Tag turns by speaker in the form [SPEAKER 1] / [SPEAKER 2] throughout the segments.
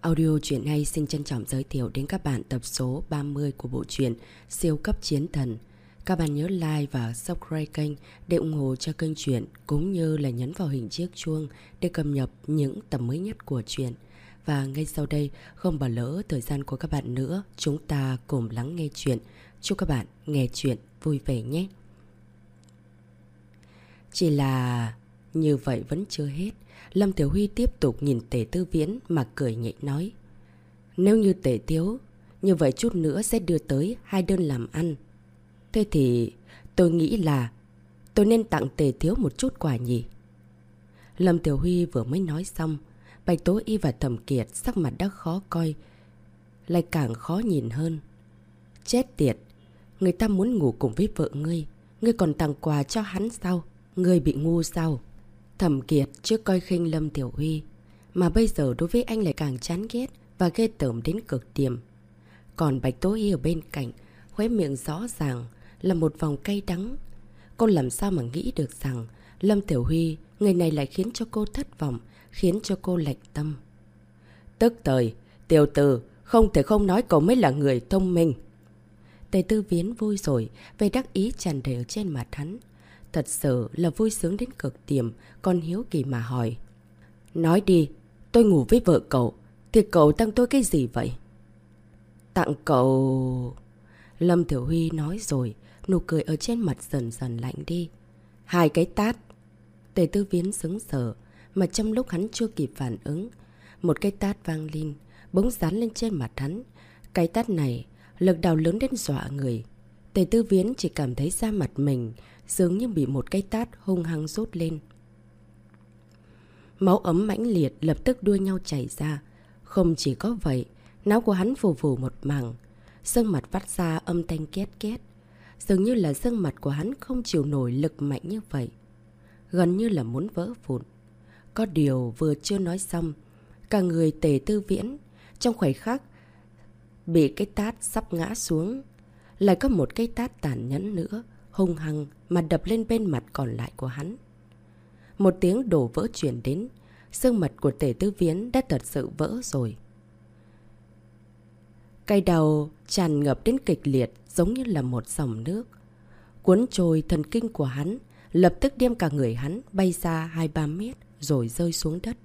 [SPEAKER 1] Audio truyện hay xin trân trọng giới thiệu đến các bạn tập số 30 của bộ truyện Siêu cấp chiến thần. Các bạn nhớ like và subscribe kênh để ủng hộ cho kênh truyện cũng như là nhấn vào hình chiếc chuông để cập nhật những tập mới nhất của truyện. Và ngay sau đây, không bỏ lỡ thời gian của các bạn nữa, chúng ta cùng lắng nghe chuyện. Chúc các bạn nghe chuyện vui vẻ nhé. Chỉ là như vậy vẫn chưa hết. Lâm Tiểu Huy tiếp tục nhìn Tề Tư Viễn mà cười nhẹ nói. Nếu như Tề Tiếu, như vậy chút nữa sẽ đưa tới hai đơn làm ăn. Thế thì tôi nghĩ là tôi nên tặng Tề Tiếu một chút quà nhỉ. Lâm Tiểu Huy vừa mới nói xong, Bạch Tố Y và Thẩm Kiệt sắc mặt đã khó coi, lại càng khó nhìn hơn. Chết tiệt, người ta muốn ngủ cùng với vợ ngươi, ngươi còn tặng quà cho hắn sao? Ngươi bị ngu sao? Thẩm Kiệt trước coi khinh Lâm Tiểu Huy, mà bây giờ đối với anh lại càng chán ghét và ghê tởm đến cực điểm. Còn Bạch Tố Y ở bên cạnh, khóe miệng rõ ràng là một vòng cay đắng. Cô làm sao mà nghĩ được rằng Lâm Tiểu Huy, người này lại khiến cho cô thất vọng, khiến cho cô lạnh tâm. Tức thời, tiểu tử, không thể không nói cậu mới là người thông minh. Tề tư viến vui rồi, về đắc ý tràn đầy ở trên mặt hắn. Thật sự là vui sướng đến cực điểm, con hiếu kỳ mà hỏi. Nói đi, tôi ngủ với vợ cậu, thì cậu tặng tôi cái gì vậy? Tặng cậu... Lâm Thiểu Huy nói rồi, nụ cười ở trên mặt dần dần lạnh đi. Hai cái tát. Tề tư viến xứng sở, mà trong lúc hắn chưa kịp phản ứng. Một cái tát vang lên, bỗng dán lên trên mặt hắn. Cái tát này, lực đào lớn đến dọa người. Tề tư viễn chỉ cảm thấy da mặt mình dường như bị một cái tát hung hăng rút lên. Máu ấm mãnh liệt lập tức đua nhau chảy ra. Không chỉ có vậy, não của hắn phù phù một mảng. Sương mặt vắt ra âm thanh két két. Dường như là sương mặt của hắn không chịu nổi lực mạnh như vậy. Gần như là muốn vỡ vụn. Có điều vừa chưa nói xong, cả người tề tư viễn, trong khoảnh khắc, bị cái tát sắp ngã xuống. Lại có một cái tát tàn nhẫn nữa, hung hăng mà đập lên bên mặt còn lại của hắn. Một tiếng đổ vỡ chuyển đến, sương mặt của tể tư viễn đã thật sự vỡ rồi. Cây đầu tràn ngập đến kịch liệt giống như là một dòng nước. Cuốn trôi thần kinh của hắn, lập tức đem cả người hắn bay ra 2-3 mét rồi rơi xuống đất.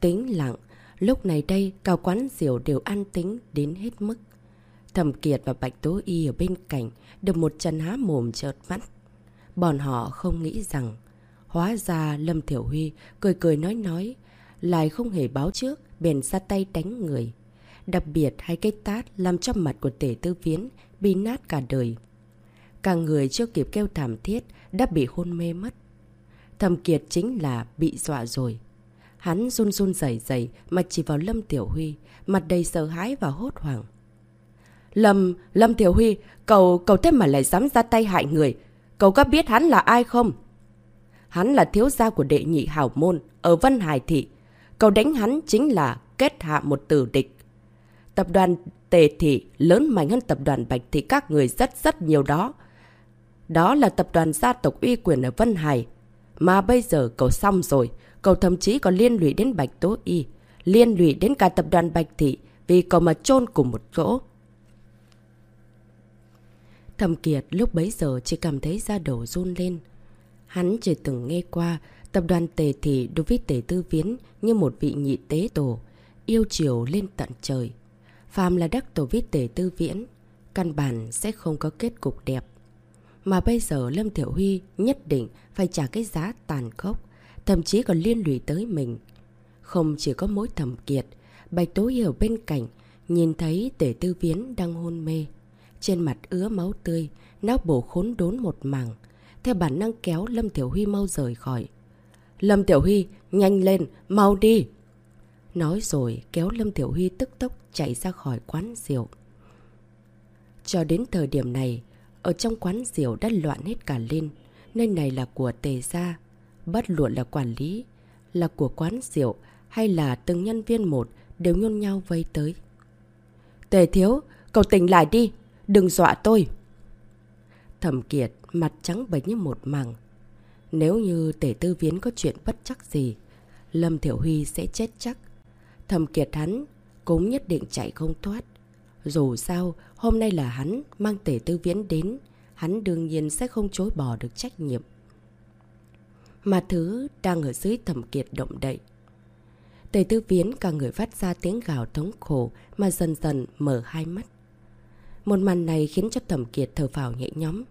[SPEAKER 1] Tính lặng, lúc này đây cả quán diệu đều an tính đến hết mức. Thẩm Kiệt và Bạch Tố Y ở bên cạnh được một chân há mồm chợt mắt. Bọn họ không nghĩ rằng hóa ra Lâm Thiểu Huy cười cười nói nói lại không hề báo trước bèn ra tay đánh người. Đặc biệt hai cái tát làm cho mặt của tể tư viễn bị nát cả đời. Cả người chưa kịp kêu thảm thiết đã bị hôn mê mất. Thẩm Kiệt chính là bị dọa rồi. Hắn run run rẩy rẩy mà chỉ vào Lâm Tiểu Huy, mặt đầy sợ hãi và hốt hoảng. Lâm, Lâm thiếu Huy, cậu, cậu thế mà lại dám ra tay hại người. Cậu có biết hắn là ai không? Hắn là thiếu gia của đệ nhị hảo môn ở Vân Hải Thị. Cậu đánh hắn chính là kết hạ một tử địch. Tập đoàn Tề Thị lớn mạnh hơn tập đoàn Bạch Thị các người rất rất nhiều đó. Đó là tập đoàn gia tộc uy quyền ở Vân Hải. Mà bây giờ cậu xong rồi, cậu thậm chí còn liên lụy đến Bạch Tố Y, liên lụy đến cả tập đoàn Bạch Thị vì cậu mà chôn cùng một chỗ. Thầm Kiệt lúc bấy giờ chỉ cảm thấy da đầu run lên. Hắn chỉ từng nghe qua tập đoàn tề thị đối với tề tư viễn như một vị nhị tế tổ, yêu chiều lên tận trời. Phàm là đắc tổ với tề tư viễn, căn bản sẽ không có kết cục đẹp. Mà bây giờ Lâm Thiểu Huy nhất định phải trả cái giá tàn khốc, thậm chí còn liên lụy tới mình. Không chỉ có mối thầm kiệt, Bạch Tố Hiểu bên cạnh, nhìn thấy tề tư viễn đang hôn mê. Trên mặt ứa máu tươi, não bổ khốn đốn một mảng. Theo bản năng kéo Lâm Tiểu Huy mau rời khỏi. Lâm Tiểu Huy, nhanh lên, mau đi! Nói rồi kéo Lâm Tiểu Huy tức tốc chạy ra khỏi quán rượu. Cho đến thời điểm này, ở trong quán rượu đã loạn hết cả lên. Nơi này là của tề gia, bất luận là quản lý, là của quán rượu hay là từng nhân viên một đều nhôn nhau vây tới. Tề thiếu, cậu tỉnh lại đi, Đừng dọa tôi. Thẩm Kiệt mặt trắng bệch như một mảng. Nếu như tể tư viến có chuyện bất chắc gì, Lâm Thiểu Huy sẽ chết chắc. Thẩm kiệt hắn cũng nhất định chạy không thoát. Dù sao, hôm nay là hắn mang tể tư viễn đến, hắn đương nhiên sẽ không chối bỏ được trách nhiệm. Mà thứ đang ở dưới Thẩm kiệt động đậy. Tề tư viễn cả người phát ra tiếng gào thống khổ mà dần dần mở hai mắt. Một màn này khiến cho thẩm kiệt thở phào nhẹ nhóm.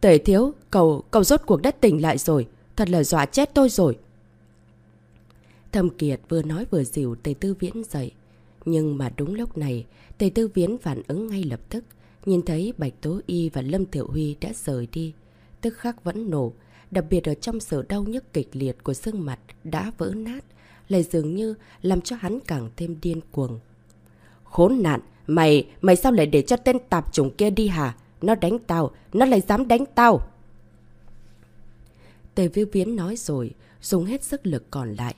[SPEAKER 1] Tề thiếu, cậu, cậu rốt cuộc đất tỉnh lại rồi. Thật là dọa chết tôi rồi. Thẩm kiệt vừa nói vừa dìu tề tư viễn dậy. Nhưng mà đúng lúc này, tề tư viễn phản ứng ngay lập tức. Nhìn thấy Bạch Tố Y và Lâm Tiểu Huy đã rời đi. Tức khắc vẫn nổ. Đặc biệt ở trong sự đau nhức kịch liệt của xương mặt đã vỡ nát. Lại dường như làm cho hắn càng thêm điên cuồng. Khốn nạn! Mày, mày sao lại để cho tên tạp chủng kia đi hả? Nó đánh tao, nó lại dám đánh tao. Tề viêu viễn nói rồi, dùng hết sức lực còn lại.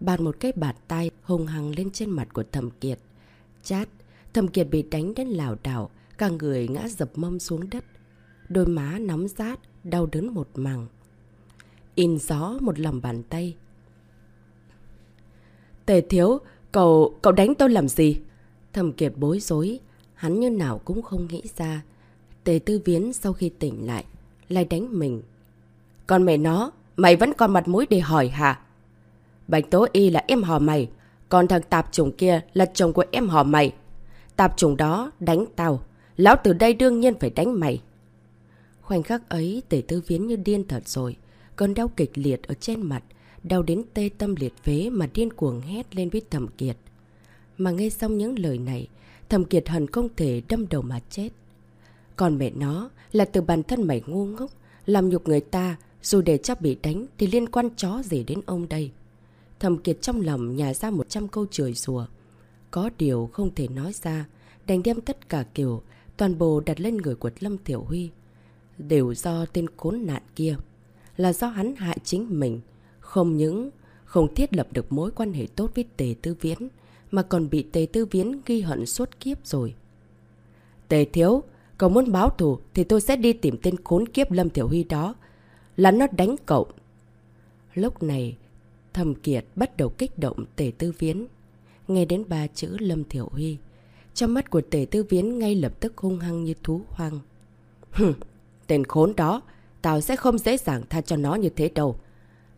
[SPEAKER 1] Bàn một cái bạt tay hùng hăng lên trên mặt của thầm kiệt. Chát, thầm kiệt bị đánh đến lào đảo, cả người ngã dập mâm xuống đất. Đôi má nóng rát, đau đớn một màng. In gió một lòng bàn tay. Tề thiếu, cậu, cậu đánh tôi làm gì? Thầm kiệt bối rối, hắn như nào cũng không nghĩ ra. Tề tư viễn sau khi tỉnh lại, lại đánh mình. Còn mẹ nó, mày vẫn còn mặt mũi để hỏi hả? Bạch Tố Y là em họ mày, còn thằng tạp chủng kia là chồng của em họ mày. Tạp chủng đó đánh tao, lão từ đây đương nhiên phải đánh mày. Khoảnh khắc ấy, tề tư viễn như điên thật rồi, cơn đau kịch liệt ở trên mặt, đau đến tê tâm liệt phế mà điên cuồng hét lên với Thẩm kiệt. Mà nghe xong những lời này, thầm kiệt hận không thể đâm đầu mà chết. Còn mẹ nó là từ bản thân mày ngu ngốc, làm nhục người ta, dù để cho bị đánh thì liên quan chó gì đến ông đây. Thầm kiệt trong lòng nhà ra 100 câu chửi rùa. Có điều không thể nói ra, đành đem tất cả kiểu, toàn bộ đặt lên người của Lâm Tiểu Huy. Đều do tên khốn nạn kia. Là do hắn hại chính mình. Không những không thiết lập được mối quan hệ tốt với Tề Tư Viễn, mà còn bị Tề Tư Viễn ghi hận suốt kiếp rồi. Tề Thiếu, cậu muốn báo thù thì tôi sẽ đi tìm tên khốn kiếp Lâm Thiểu Huy đó. Là nó đánh cậu. Lúc này, Thầm Kiệt bắt đầu kích động Tề Tư Viễn. Nghe đến ba chữ Lâm Thiểu Huy. Trong mắt của Tề Tư Viễn ngay lập tức hung hăng như thú hoang. Hừm, tên khốn đó, tao sẽ không dễ dàng tha cho nó như thế đâu.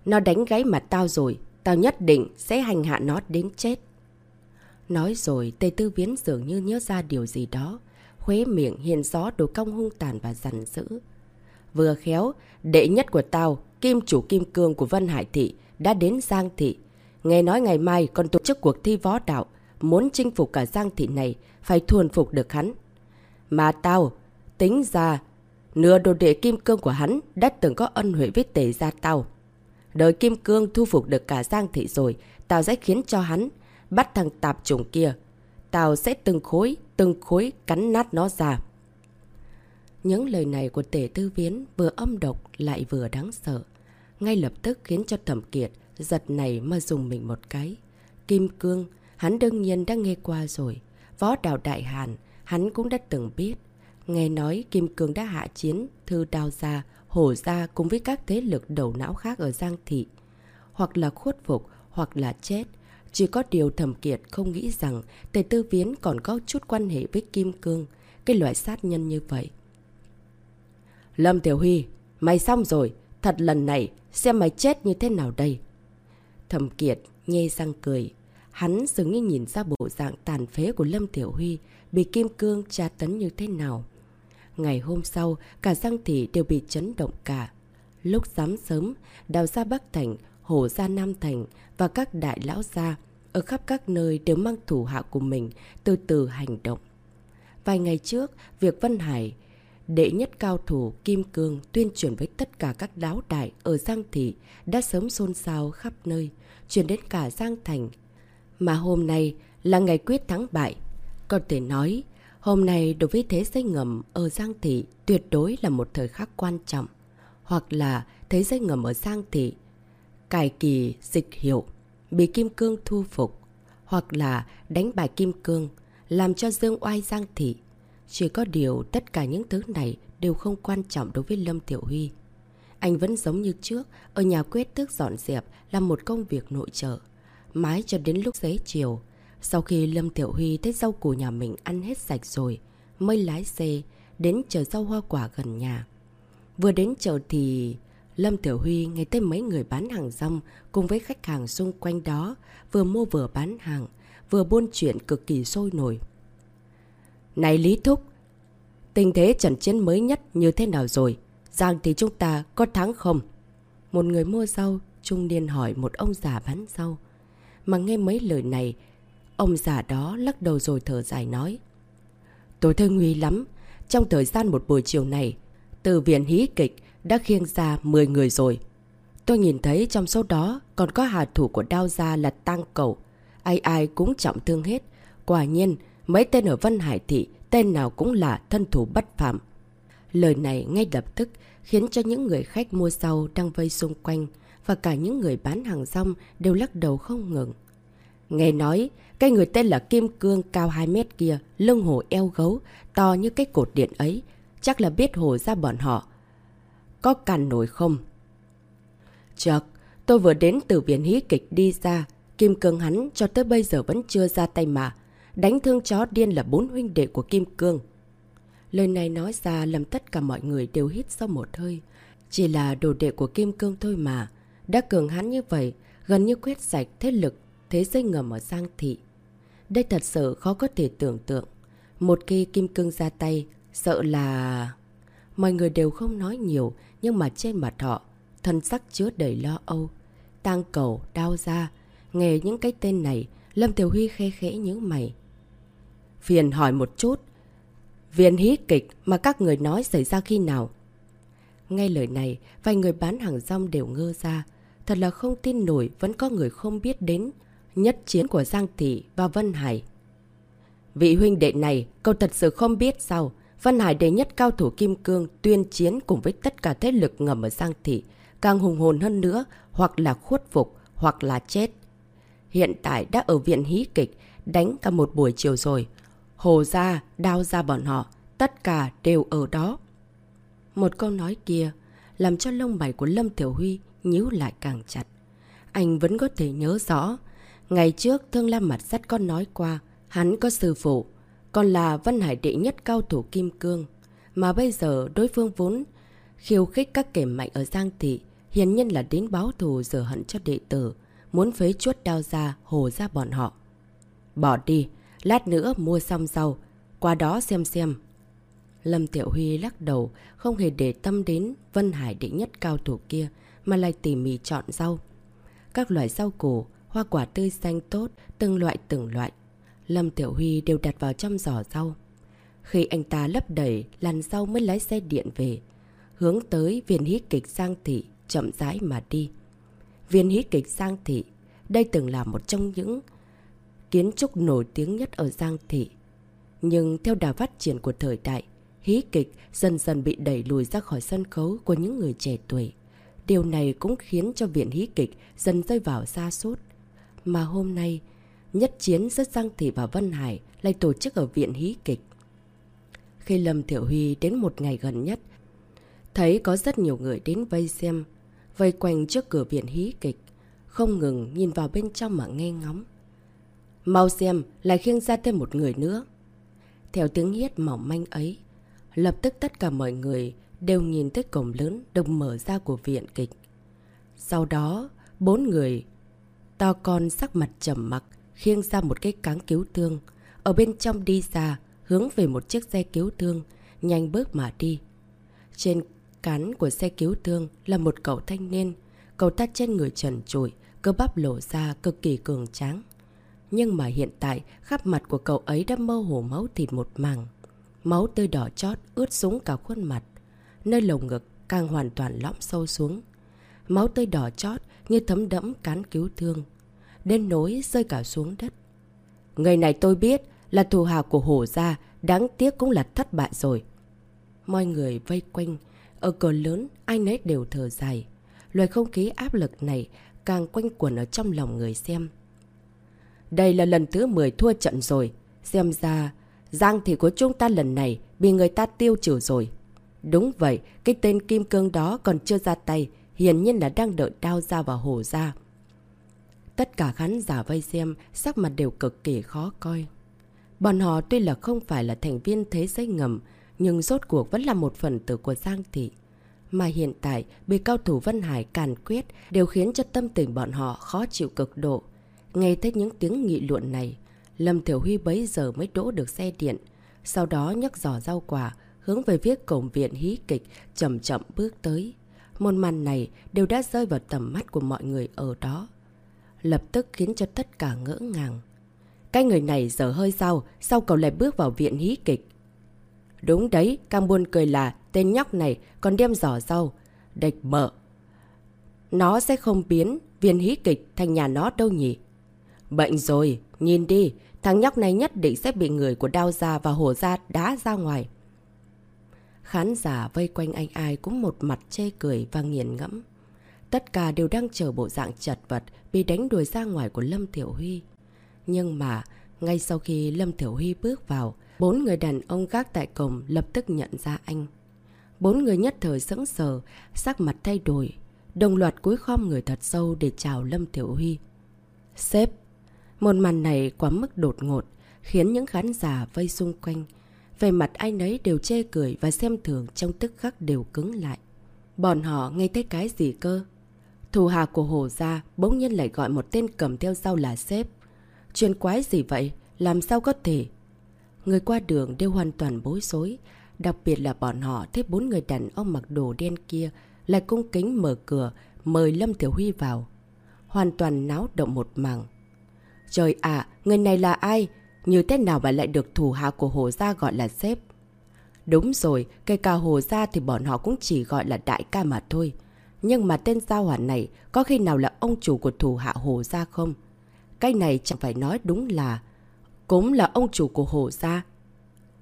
[SPEAKER 1] Nó đánh gáy mặt tao rồi, tao nhất định sẽ hành hạ nó đến chết. Nói rồi, Tề Tư Viễn dường như nhớ ra điều gì đó. Khuế miệng hiện gió đồ cong hung tàn và rằn dữ. Vừa khéo, đệ nhất của tao, kim chủ kim cương của Vân Hải Thị, đã đến Giang Thị. Nghe nói ngày mai còn tổ chức cuộc thi võ đạo, muốn chinh phục cả Giang Thị này, phải thuần phục được hắn. Mà tao, tính ra, nửa đồ đệ kim cương của hắn đã từng có ân huệ với tề gia tao. Đời kim cương thu phục được cả Giang Thị rồi, tao sẽ khiến cho hắn bắt thằng tạp chủng kia. Tao sẽ từng khối, từng khối cắn nát nó ra. Những lời này của tể tư viến vừa âm độc lại vừa đáng sợ. Ngay lập tức khiến cho thẩm kiệt giật này mà dùng mình một cái. Kim cương, hắn đương nhiên đã nghe qua rồi. Võ đạo đại hàn, hắn cũng đã từng biết. Nghe nói Kim Cương đã hạ chiến, thư đào gia, hổ gia cùng với các thế lực đầu não khác ở Giang Thị. Hoặc là khuất phục, hoặc là chết. Chỉ có điều thẩm kiệt không nghĩ rằng Tề Tư Viễn còn có chút quan hệ với Kim Cương, cái loại sát nhân như vậy. Lâm Tiểu Huy, mày xong rồi, thật lần này, xem mày chết như thế nào đây. Thẩm Kiệt nhê răng cười. Hắn dường như nhìn ra bộ dạng tàn phế của Lâm Tiểu Huy bị Kim Cương tra tấn như thế nào. Ngày hôm sau, cả Giang Thị đều bị chấn động cả. Lúc sáng sớm, đào ra Bắc Thành, Hổ gia Nam Thành và các đại lão gia ở khắp các nơi đều mang thủ hạ của mình từ từ hành động. Vài ngày trước, việc Vân Hải, đệ nhất cao thủ Kim Cương tuyên truyền với tất cả các đáo đại ở Giang Thị đã sớm xôn xao khắp nơi, truyền đến cả Giang Thành. Mà hôm nay là ngày quyết thắng bại. Có thể nói, hôm nay đối với thế giới ngầm ở Giang Thị tuyệt đối là một thời khắc quan trọng. Hoặc là thế giới ngầm ở Giang Thị, cải kỳ dịch hiệu bị Kim Cương thu phục, hoặc là đánh bại Kim Cương, làm cho Dương Oai Giang Thị. Chỉ có điều tất cả những thứ này đều không quan trọng đối với Lâm Tiểu Huy. Anh vẫn giống như trước, ở nhà quét tước dọn dẹp là một công việc nội trợ. Mãi cho đến lúc xế chiều. Sau khi Lâm Tiểu Huy thấy rau củ nhà mình ăn hết sạch rồi, mới lái xe đến chợ rau hoa quả gần nhà. Vừa đến chợ thì Lâm Tiểu Huy nghe thấy mấy người bán hàng rong cùng với khách hàng xung quanh đó vừa mua vừa bán hàng, vừa buôn chuyện cực kỳ sôi nổi. Này Lý Thúc, tình thế trận chiến mới nhất như thế nào rồi? Giang thì chúng ta có thắng không? Một người mua rau, trung niên hỏi một ông già bán rau. Mà nghe mấy lời này, ông già đó lắc đầu rồi thở dài nói. Tôi thấy nguy lắm. Trong thời gian một buổi chiều này, từ viện hí kịch đã khiêng ra 10 người rồi. Tôi nhìn thấy trong số đó còn có hạ thủ của đao gia là Tăng Cầu. Ai ai cũng trọng thương hết. Quả nhiên, mấy tên ở Vân Hải Thị, tên nào cũng là thân thủ bất phạm. Lời này ngay lập tức khiến cho những người khách mua rau đang vây xung quanh và cả những người bán hàng rong đều lắc đầu không ngừng. Nghe nói, cái người tên là Kim Cương cao 2 mét kia, lưng hổ eo gấu, to như cái cột điện ấy, chắc là biết hổ ra bọn họ. Có cản nổi không? Chợt, tôi vừa đến từ viện hí kịch đi ra, Kim Cương hắn cho tới bây giờ vẫn chưa ra tay mà. Đánh thương chó điên là bốn huynh đệ của Kim Cương. Lời này nói ra làm tất cả mọi người đều hít sau một hơi. Chỉ là đồ đệ của Kim Cương thôi mà. Đã cường hắn như vậy, gần như quyết sạch thế lực, thế giới ngầm ở Giang Thị. Đây thật sự khó có thể tưởng tượng. Một khi Kim Cương ra tay, sợ là... Mọi người đều không nói nhiều, nhưng mà trên mặt họ, thân sắc chứa đầy lo âu. Tang cầu, đau ra. Nghe những cái tên này, Lâm Tiểu Huy khe khẽ những mày. Phiền hỏi một chút, Viên hí kịch mà các người nói xảy ra khi nào? Ngay lời này, vài người bán hàng rong đều ngơ ra. Thật là không tin nổi vẫn có người không biết đến nhất chiến của Giang Thị và Vân Hải. Vị huynh đệ này, cậu thật sự không biết sao? Vân Hải đệ nhất cao thủ Kim Cương tuyên chiến cùng với tất cả thế lực ngầm ở Giang Thị. Càng hùng hồn hơn nữa, hoặc là khuất phục, hoặc là chết. Hiện tại đã ở viện hí kịch, đánh cả một buổi chiều rồi. Hồ ra, đao ra bọn họ, tất cả đều ở đó. Một câu nói kia làm cho lông mày của Lâm Tiểu Huy nhíu lại càng chặt. Anh vẫn có thể nhớ rõ. Ngày trước Thương Lam Mặt Sắt con nói qua, hắn có sư phụ, còn là Vân Hải đệ nhất cao thủ Kim Cương. Mà bây giờ đối phương vốn khiêu khích các kẻ mạnh ở Giang Thị, hiển nhiên là đến báo thù giờ hận cho đệ tử, muốn phế chuốt đao ra, hồ ra bọn họ. Bỏ đi, Lát nữa mua xong rau, qua đó xem xem. Lâm Tiểu Huy lắc đầu, không hề để tâm đến Vân Hải đệ nhất cao thủ kia, mà lại tỉ mỉ chọn rau. Các loại rau củ, hoa quả tươi xanh tốt, từng loại từng loại. Lâm Tiểu Huy đều đặt vào trong giỏ rau. Khi anh ta lấp đầy, làn rau mới lái xe điện về. Hướng tới viên hí kịch Giang Thị, chậm rãi mà đi. Viên hí kịch Giang Thị, đây từng là một trong những kiến trúc nổi tiếng nhất ở Giang Thị. Nhưng theo đà phát triển của thời đại, hí kịch dần dần bị đẩy lùi ra khỏi sân khấu của những người trẻ tuổi. Điều này cũng khiến cho viện hí kịch dần rơi vào xa sút Mà hôm nay, nhất chiến giữa Giang Thị và Vân Hải lại tổ chức ở viện hí kịch. Khi Lâm Thiểu Huy đến một ngày gần nhất, thấy có rất nhiều người đến vây xem, vây quanh trước cửa viện hí kịch, không ngừng nhìn vào bên trong mà nghe ngóng. Mau xem, lại khiêng ra thêm một người nữa. Theo tiếng hiết mỏng manh ấy, lập tức tất cả mọi người đều nhìn tới cổng lớn được mở ra của viện kịch. Sau đó, bốn người to con sắc mặt trầm mặc khiêng ra một cái cáng cứu thương. Ở bên trong đi ra, hướng về một chiếc xe cứu thương, nhanh bước mà đi. Trên cán của xe cứu thương là một cậu thanh niên. Cậu ta trên người trần trụi, cơ bắp lộ ra cực kỳ cường tráng. Nhưng mà hiện tại, khắp mặt của cậu ấy đã mơ hồ máu thịt một màng. Máu tươi đỏ chót ướt súng cả khuôn mặt. Nơi lồng ngực càng hoàn toàn lõm sâu xuống. Máu tươi đỏ chót như thấm đẫm cán cứu thương. Đến nối rơi cả xuống đất. Người này tôi biết là thù hào của hổ gia, đáng tiếc cũng là thất bại rồi. Mọi người vây quanh, ở cờ lớn ai nấy đều thở dài. Loài không khí áp lực này càng quanh quẩn ở trong lòng người xem. Đây là lần thứ 10 thua trận rồi. Xem ra, Giang thị của chúng ta lần này bị người ta tiêu trừ rồi. Đúng vậy, cái tên Kim Cương đó còn chưa ra tay, hiển nhiên là đang đợi đao ra và hổ ra. Tất cả khán giả vây xem, sắc mặt đều cực kỳ khó coi. Bọn họ tuy là không phải là thành viên thế giới ngầm, nhưng rốt cuộc vẫn là một phần tử của Giang Thị. Mà hiện tại, bị cao thủ Vân Hải càn quyết đều khiến cho tâm tình bọn họ khó chịu cực độ. Nghe thấy những tiếng nghị luận này, Lâm Thiểu Huy bấy giờ mới đỗ được xe điện. Sau đó nhấc giỏ rau quả, hướng về phía cổng viện hí kịch, chậm chậm bước tới. Một màn này đều đã rơi vào tầm mắt của mọi người ở đó. Lập tức khiến cho tất cả ngỡ ngàng. Cái người này giờ hơi sao, sao cậu lại bước vào viện hí kịch? Đúng đấy, Cam Buôn cười là tên nhóc này còn đem giỏ rau. đạch mợ. Nó sẽ không biến viên hí kịch thành nhà nó đâu nhỉ? Bệnh rồi, nhìn đi, thằng nhóc này nhất định sẽ bị người của đao gia và hổ gia đá ra ngoài. Khán giả vây quanh anh ai cũng một mặt chê cười và nghiền ngẫm. Tất cả đều đang chờ bộ dạng chật vật bị đánh đuổi ra ngoài của Lâm Tiểu Huy. Nhưng mà, ngay sau khi Lâm Tiểu Huy bước vào, bốn người đàn ông gác tại cổng lập tức nhận ra anh. Bốn người nhất thời sững sờ, sắc mặt thay đổi, đồng loạt cúi khom người thật sâu để chào Lâm Tiểu Huy. Sếp! Một màn này quá mức đột ngột, khiến những khán giả vây xung quanh. Về mặt ai nấy đều chê cười và xem thường trong tức khắc đều cứng lại. Bọn họ nghe thấy cái gì cơ? Thù hà của Hồ Gia bỗng nhiên lại gọi một tên cầm theo sau là sếp. Chuyện quái gì vậy? Làm sao có thể? Người qua đường đều hoàn toàn bối rối. Đặc biệt là bọn họ thấy bốn người đàn ông mặc đồ đen kia lại cung kính mở cửa mời Lâm Tiểu Huy vào. Hoàn toàn náo động một mảng. Trời ạ, người này là ai? Như thế nào mà lại được thủ hạ của Hồ Gia gọi là sếp? Đúng rồi, cây cả Hồ Gia thì bọn họ cũng chỉ gọi là đại ca mà thôi. Nhưng mà tên giao hỏa này có khi nào là ông chủ của thủ hạ Hồ Gia không? Cái này chẳng phải nói đúng là... Cũng là ông chủ của Hồ Gia.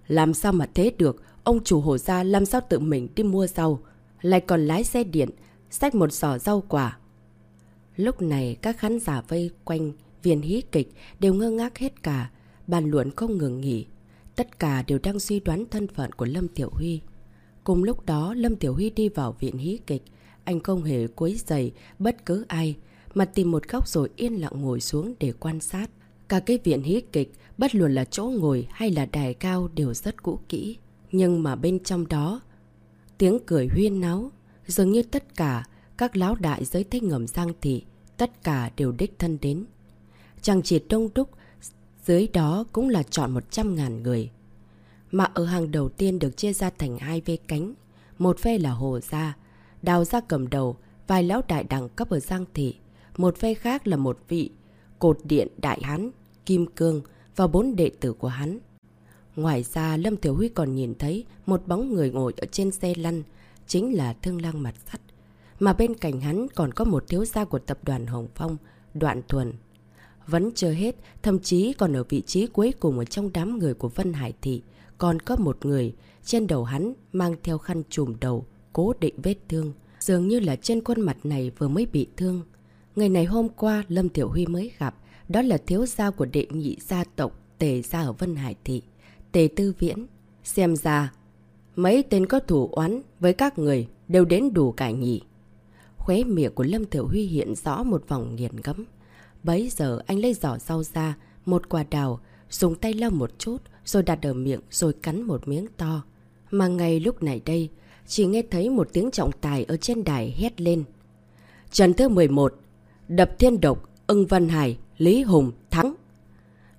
[SPEAKER 1] Làm sao mà thế được? Ông chủ Hồ Gia làm sao tự mình đi mua rau? Lại còn lái xe điện, xách một giỏ rau quả. Lúc này các khán giả vây quanh viên hí kịch đều ngơ ngác hết cả. Bàn luận không ngừng nghỉ. Tất cả đều đang suy đoán thân phận của Lâm Tiểu Huy. Cùng lúc đó Lâm Tiểu Huy đi vào viện hí kịch. Anh không hề quấy giày bất cứ ai mà tìm một góc rồi yên lặng ngồi xuống để quan sát. Cả cái viện hí kịch, bất luận là chỗ ngồi hay là đài cao đều rất cũ kỹ. Nhưng mà bên trong đó, tiếng cười huyên náo, dường như tất cả các lão đại giới thích ngầm giang thị, tất cả đều đích thân đến. Chẳng chỉ đông đúc, dưới đó cũng là chọn 100.000 người. Mà ở hàng đầu tiên được chia ra thành hai vê cánh. Một phe là Hồ Gia, Đào ra cầm đầu, vài lão đại đẳng cấp ở Giang Thị. Một phe khác là một vị, cột điện đại hán, Kim Cương và bốn đệ tử của hắn. Ngoài ra, Lâm Tiểu Huy còn nhìn thấy một bóng người ngồi ở trên xe lăn, chính là thương lang mặt sắt. Mà bên cạnh hắn còn có một thiếu gia của tập đoàn Hồng Phong, Đoạn Thuần. Vẫn chưa hết, thậm chí còn ở vị trí cuối cùng ở trong đám người của Vân Hải Thị, còn có một người, trên đầu hắn mang theo khăn trùm đầu, cố định vết thương. Dường như là trên khuôn mặt này vừa mới bị thương. Người này hôm qua Lâm Tiểu Huy mới gặp, đó là thiếu gia của đệ nhị gia tộc Tề gia ở Vân Hải Thị, Tề Tư Viễn. Xem ra, mấy tên có thủ oán với các người đều đến đủ cả nhỉ. Khóe miệng của Lâm Tiểu Huy hiện rõ một vòng nghiền ngẫm. Bấy giờ anh lấy giỏ rau ra, một quả đào, dùng tay lau một chút, rồi đặt ở miệng rồi cắn một miếng to. Mà ngay lúc này đây, chỉ nghe thấy một tiếng trọng tài ở trên đài hét lên. Trần thứ 11, Đập Thiên Độc, Ưng Văn Hải, Lý Hùng, thắng.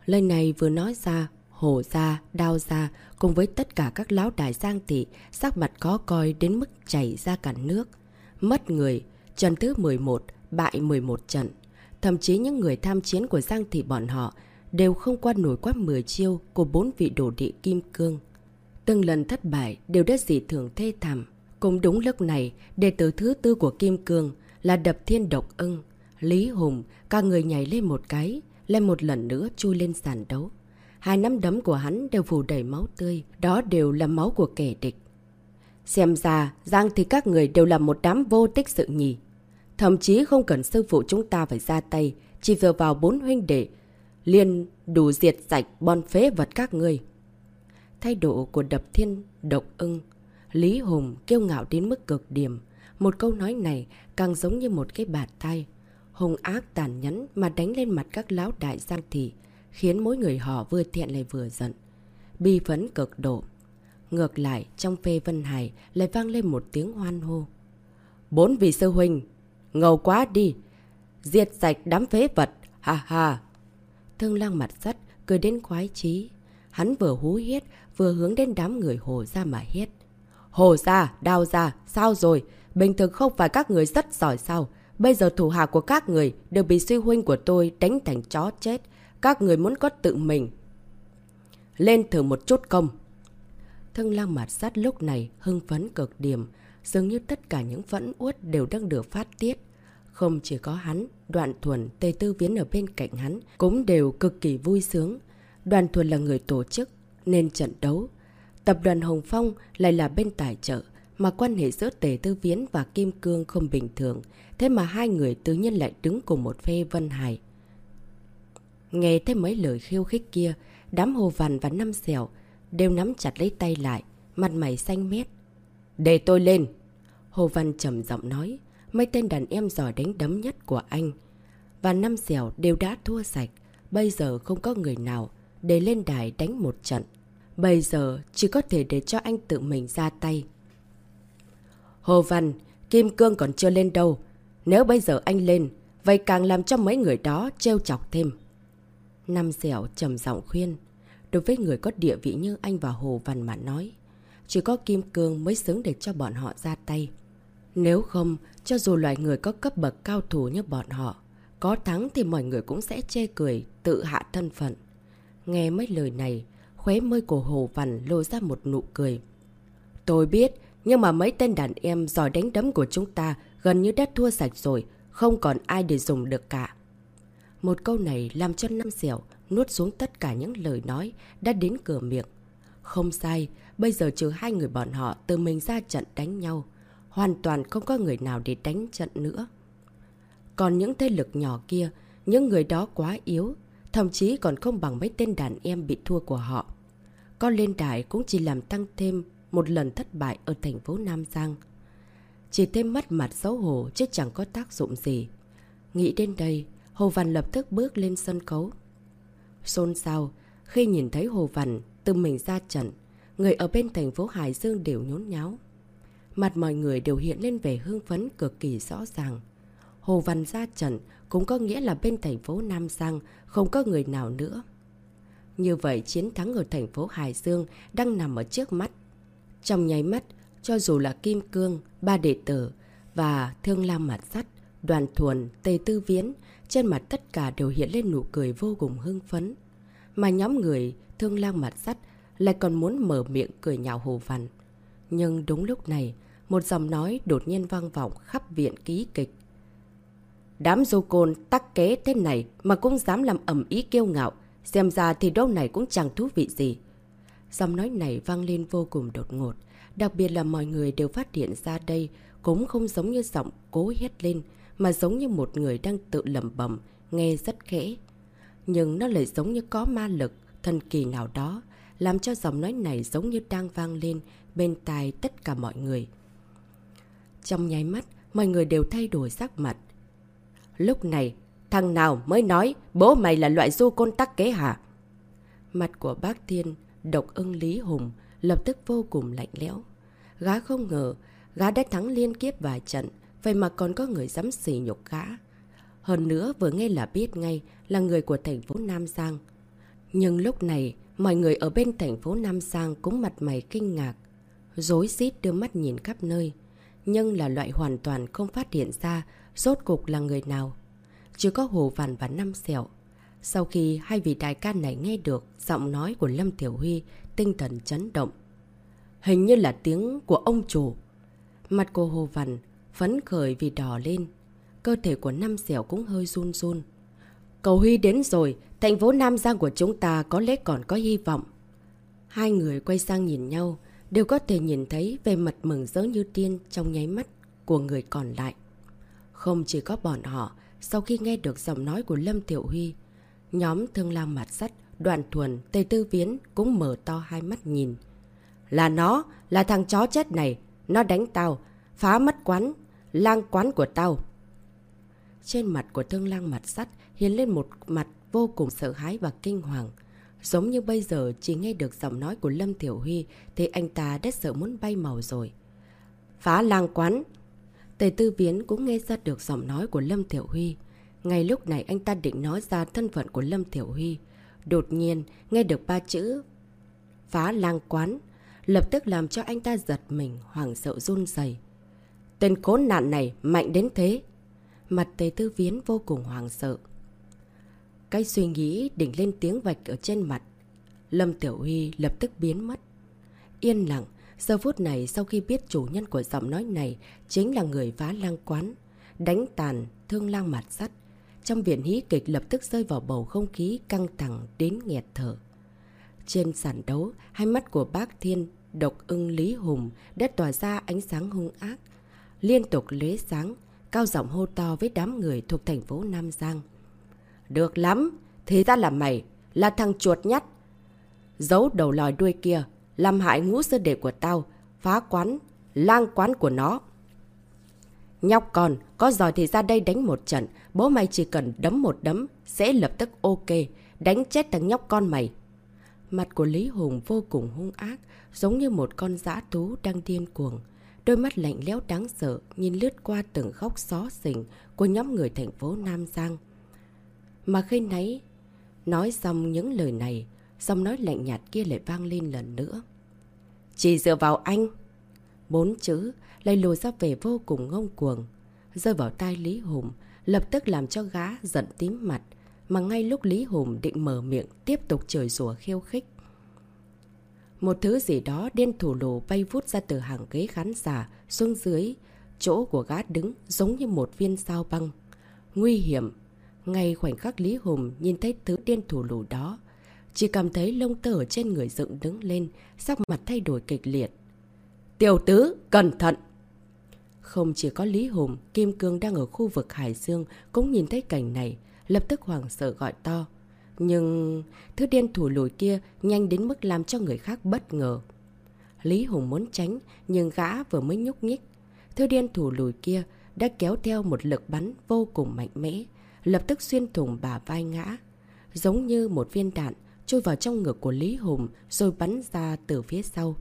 [SPEAKER 1] Lời này vừa nói ra, hồ ra, đao ra, cùng với tất cả các lão đại giang thị, sắc mặt có coi đến mức chảy ra cả nước. Mất người, Trần thứ 11, bại 11 trận. Thậm chí những người tham chiến của Giang Thị bọn họ đều không qua nổi quá 10 chiêu của bốn vị đổ địa kim cương. Từng lần thất bại đều đã dị thường thê thảm. Cũng đúng lúc này, đệ tử thứ tư của Kim Cương là đập thiên độc ưng. Lý Hùng, cả người nhảy lên một cái, lên một lần nữa chui lên sàn đấu. Hai nắm đấm của hắn đều phủ đầy máu tươi, đó đều là máu của kẻ địch. Xem ra, Giang thì các người đều là một đám vô tích sự nhỉ. Thậm chí không cần sư phụ chúng ta phải ra tay, chỉ vừa vào bốn huynh đệ, liền đủ diệt sạch bon phế vật các người Thái độ của đập thiên độc ưng, Lý Hùng kêu ngạo đến mức cực điểm. Một câu nói này càng giống như một cái bạt tay. hung ác tàn nhẫn mà đánh lên mặt các lão đại giang thị, khiến mỗi người họ vừa thiện lại vừa giận. Bi phấn cực độ. Ngược lại, trong phê Vân Hải lại vang lên một tiếng hoan hô. Bốn vị sư huynh, ngầu quá đi, diệt sạch đám phế vật, ha ha. Thương lang mặt sắt, cười đến khoái chí. Hắn vừa hú hiết, vừa hướng đến đám người hồ ra mà hiết. Hồ ra, đào ra, sao rồi? Bình thường không phải các người rất giỏi sao? Bây giờ thủ hạ của các người đều bị sư huynh của tôi đánh thành chó chết. Các người muốn có tự mình. Lên thử một chút công. Thương lang mặt sắt lúc này hưng phấn cực điểm. Dường như tất cả những phẫn uất đều đang được phát tiết. Không chỉ có hắn, đoạn thuần, tây tư viễn ở bên cạnh hắn cũng đều cực kỳ vui sướng. Đoàn thuần là người tổ chức, nên trận đấu. Tập đoàn Hồng Phong lại là bên tài trợ, mà quan hệ giữa tề tư viễn và Kim Cương không bình thường. Thế mà hai người tự nhiên lại đứng cùng một phê Vân Hải. Nghe thấy mấy lời khiêu khích kia, đám hồ vằn và năm xẻo đều nắm chặt lấy tay lại, mặt mày xanh mét. Để tôi lên! Hồ Văn trầm giọng nói, mấy tên đàn em giỏi đánh đấm nhất của anh. Và năm xẻo đều đã thua sạch, bây giờ không có người nào để lên đài đánh một trận. Bây giờ chỉ có thể để cho anh tự mình ra tay. Hồ Văn, Kim Cương còn chưa lên đâu. Nếu bây giờ anh lên, vậy càng làm cho mấy người đó trêu chọc thêm. Năm dẻo trầm giọng khuyên. Đối với người có địa vị như anh và Hồ Văn mà nói, chỉ có Kim Cương mới xứng để cho bọn họ ra tay. Nếu không, cho dù loại người có cấp bậc cao thủ như bọn họ, có thắng thì mọi người cũng sẽ chê cười, tự hạ thân phận. Nghe mấy lời này, khóe môi của Hồ Văn lôi ra một nụ cười. Tôi biết, nhưng mà mấy tên đàn em giỏi đánh đấm của chúng ta gần như đã thua sạch rồi, không còn ai để dùng được cả. Một câu này làm cho Năm Dẻo nuốt xuống tất cả những lời nói đã đến cửa miệng. Không sai, bây giờ trừ hai người bọn họ từ mình ra trận đánh nhau. Hoàn toàn không có người nào để đánh trận nữa. Còn những thế lực nhỏ kia, những người đó quá yếu, thậm chí còn không bằng mấy tên đàn em bị thua của họ. Con lên đài cũng chỉ làm tăng thêm một lần thất bại ở thành phố Nam Giang. Chỉ thêm mất mặt xấu hổ chứ chẳng có tác dụng gì. Nghĩ đến đây, Hồ Văn lập tức bước lên sân khấu. Xôn xao, khi nhìn thấy Hồ Văn tự mình ra trận, người ở bên thành phố Hải Dương đều nhốn nháo. Mặt mọi người đều hiện lên vẻ hương phấn cực kỳ rõ ràng. Hồ Văn ra trận cũng có nghĩa là bên thành phố Nam Giang không có người nào nữa. Như vậy chiến thắng ở thành phố Hải Dương đang nằm ở trước mắt. Trong nháy mắt, cho dù là Kim Cương, ba đệ tử và Thương Lam Mặt Sắt, Đoàn Thuần, Tề Tư Viễn, trên mặt tất cả đều hiện lên nụ cười vô cùng hưng phấn. Mà nhóm người Thương Lam Mặt Sắt lại còn muốn mở miệng cười nhạo Hồ Văn. Nhưng đúng lúc này, một dòng nói đột nhiên vang vọng khắp viện ký kịch. Đám dô côn tắc kế thế này mà cũng dám làm ẩm ý kiêu ngạo, xem ra thì đâu này cũng chẳng thú vị gì. Dòng nói này vang lên vô cùng đột ngột, đặc biệt là mọi người đều phát hiện ra đây cũng không giống như giọng cố hét lên, mà giống như một người đang tự lầm bầm, nghe rất khẽ. Nhưng nó lại giống như có ma lực, thần kỳ nào đó, làm cho giọng nói này giống như đang vang lên bên tai tất cả mọi người. Trong nháy mắt, mọi người đều thay đổi sắc mặt. Lúc này, thằng nào mới nói bố mày là loại du côn tắc kế hả? Mặt của bác Thiên, độc ưng Lý Hùng, lập tức vô cùng lạnh lẽo. Gá không ngờ, gá đã thắng liên kiếp vài trận, vậy mà còn có người dám xỉ nhục gã. Hơn nữa vừa nghe là biết ngay là người của thành phố Nam Giang. Nhưng lúc này, mọi người ở bên thành phố Nam Giang cũng mặt mày kinh ngạc. Dối xít đưa mắt nhìn khắp nơi nhưng là loại hoàn toàn không phát hiện ra rốt cục là người nào. chứ có Hồ Văn và Năm Sẹo. Sau khi hai vị đại ca này nghe được giọng nói của Lâm Tiểu Huy, tinh thần chấn động. Hình như là tiếng của ông chủ. Mặt cô Hồ Văn phấn khởi vì đỏ lên. Cơ thể của Năm Sẹo cũng hơi run run. Cầu Huy đến rồi, thành phố Nam Giang của chúng ta có lẽ còn có hy vọng. Hai người quay sang nhìn nhau, đều có thể nhìn thấy về mặt mừng rỡ như tiên trong nháy mắt của người còn lại. Không chỉ có bọn họ, sau khi nghe được giọng nói của Lâm Tiểu Huy, nhóm thương Lang mặt sắt, đoàn thuần, tề tư viễn cũng mở to hai mắt nhìn. Là nó, là thằng chó chết này, nó đánh tao, phá mất quán, lang quán của tao. trên mặt của thương lang mặt sắt hiện lên một mặt vô cùng sợ hãi và kinh hoàng. Giống như bây giờ chỉ nghe được giọng nói của Lâm Tiểu Huy thì anh ta đã sợ muốn bay màu rồi. Phá lang quán! Tề Tư Viễn cũng nghe ra được giọng nói của Lâm Tiểu Huy. Ngay lúc này anh ta định nói ra thân phận của Lâm Tiểu Huy. Đột nhiên nghe được ba chữ phá lang quán lập tức làm cho anh ta giật mình, hoảng sợ run dày. Tên khốn nạn này mạnh đến thế. Mặt tề tư viễn vô cùng hoảng sợ. Cái suy nghĩ đỉnh lên tiếng vạch ở trên mặt. Lâm Tiểu Huy lập tức biến mất. Yên lặng, giờ phút này sau khi biết chủ nhân của giọng nói này chính là người phá lang quán, đánh tàn, thương lang mặt sắt. Trong viện hí kịch lập tức rơi vào bầu không khí căng thẳng đến nghẹt thở. Trên sàn đấu, hai mắt của bác Thiên, độc ưng Lý Hùng đã tỏa ra ánh sáng hung ác. Liên tục lế sáng, cao giọng hô to với đám người thuộc thành phố Nam Giang. Được lắm, thế ra là mày, là thằng chuột nhắt. Giấu đầu lòi đuôi kia, làm hại ngũ sư đệ của tao, phá quán, lang quán của nó. Nhóc con, có giỏi thì ra đây đánh một trận, bố mày chỉ cần đấm một đấm, sẽ lập tức ok, đánh chết thằng nhóc con mày. Mặt của Lý Hùng vô cùng hung ác, giống như một con dã thú đang điên cuồng. Đôi mắt lạnh lẽo đáng sợ nhìn lướt qua từng góc xó xỉnh của nhóm người thành phố Nam Giang. Mà khi nấy, nói xong những lời này, giọng nói lạnh nhạt kia lại vang lên lần nữa. Chỉ dựa vào anh. Bốn chữ lại lùi ra về vô cùng ngông cuồng. Rơi vào tai Lý Hùng, lập tức làm cho gá giận tím mặt. Mà ngay lúc Lý Hùng định mở miệng tiếp tục chửi rủa khiêu khích. Một thứ gì đó điên thủ lù bay vút ra từ hàng ghế khán giả xuống dưới. Chỗ của gá đứng giống như một viên sao băng. Nguy hiểm. Ngay khoảnh khắc Lý Hùng nhìn thấy thứ điên thủ lù đó. Chỉ cảm thấy lông tơ ở trên người dựng đứng lên, sắc mặt thay đổi kịch liệt. Tiểu tứ, cẩn thận! Không chỉ có Lý Hùng, Kim Cương đang ở khu vực Hải Dương cũng nhìn thấy cảnh này, lập tức hoảng sợ gọi to. Nhưng thứ điên thủ lùi kia nhanh đến mức làm cho người khác bất ngờ. Lý Hùng muốn tránh, nhưng gã vừa mới nhúc nhích. Thứ điên thủ lùi kia đã kéo theo một lực bắn vô cùng mạnh mẽ, lập tức xuyên thủng bà vai ngã. Giống như một viên đạn chui vào trong ngực của Lý Hùng rồi bắn ra từ phía sau.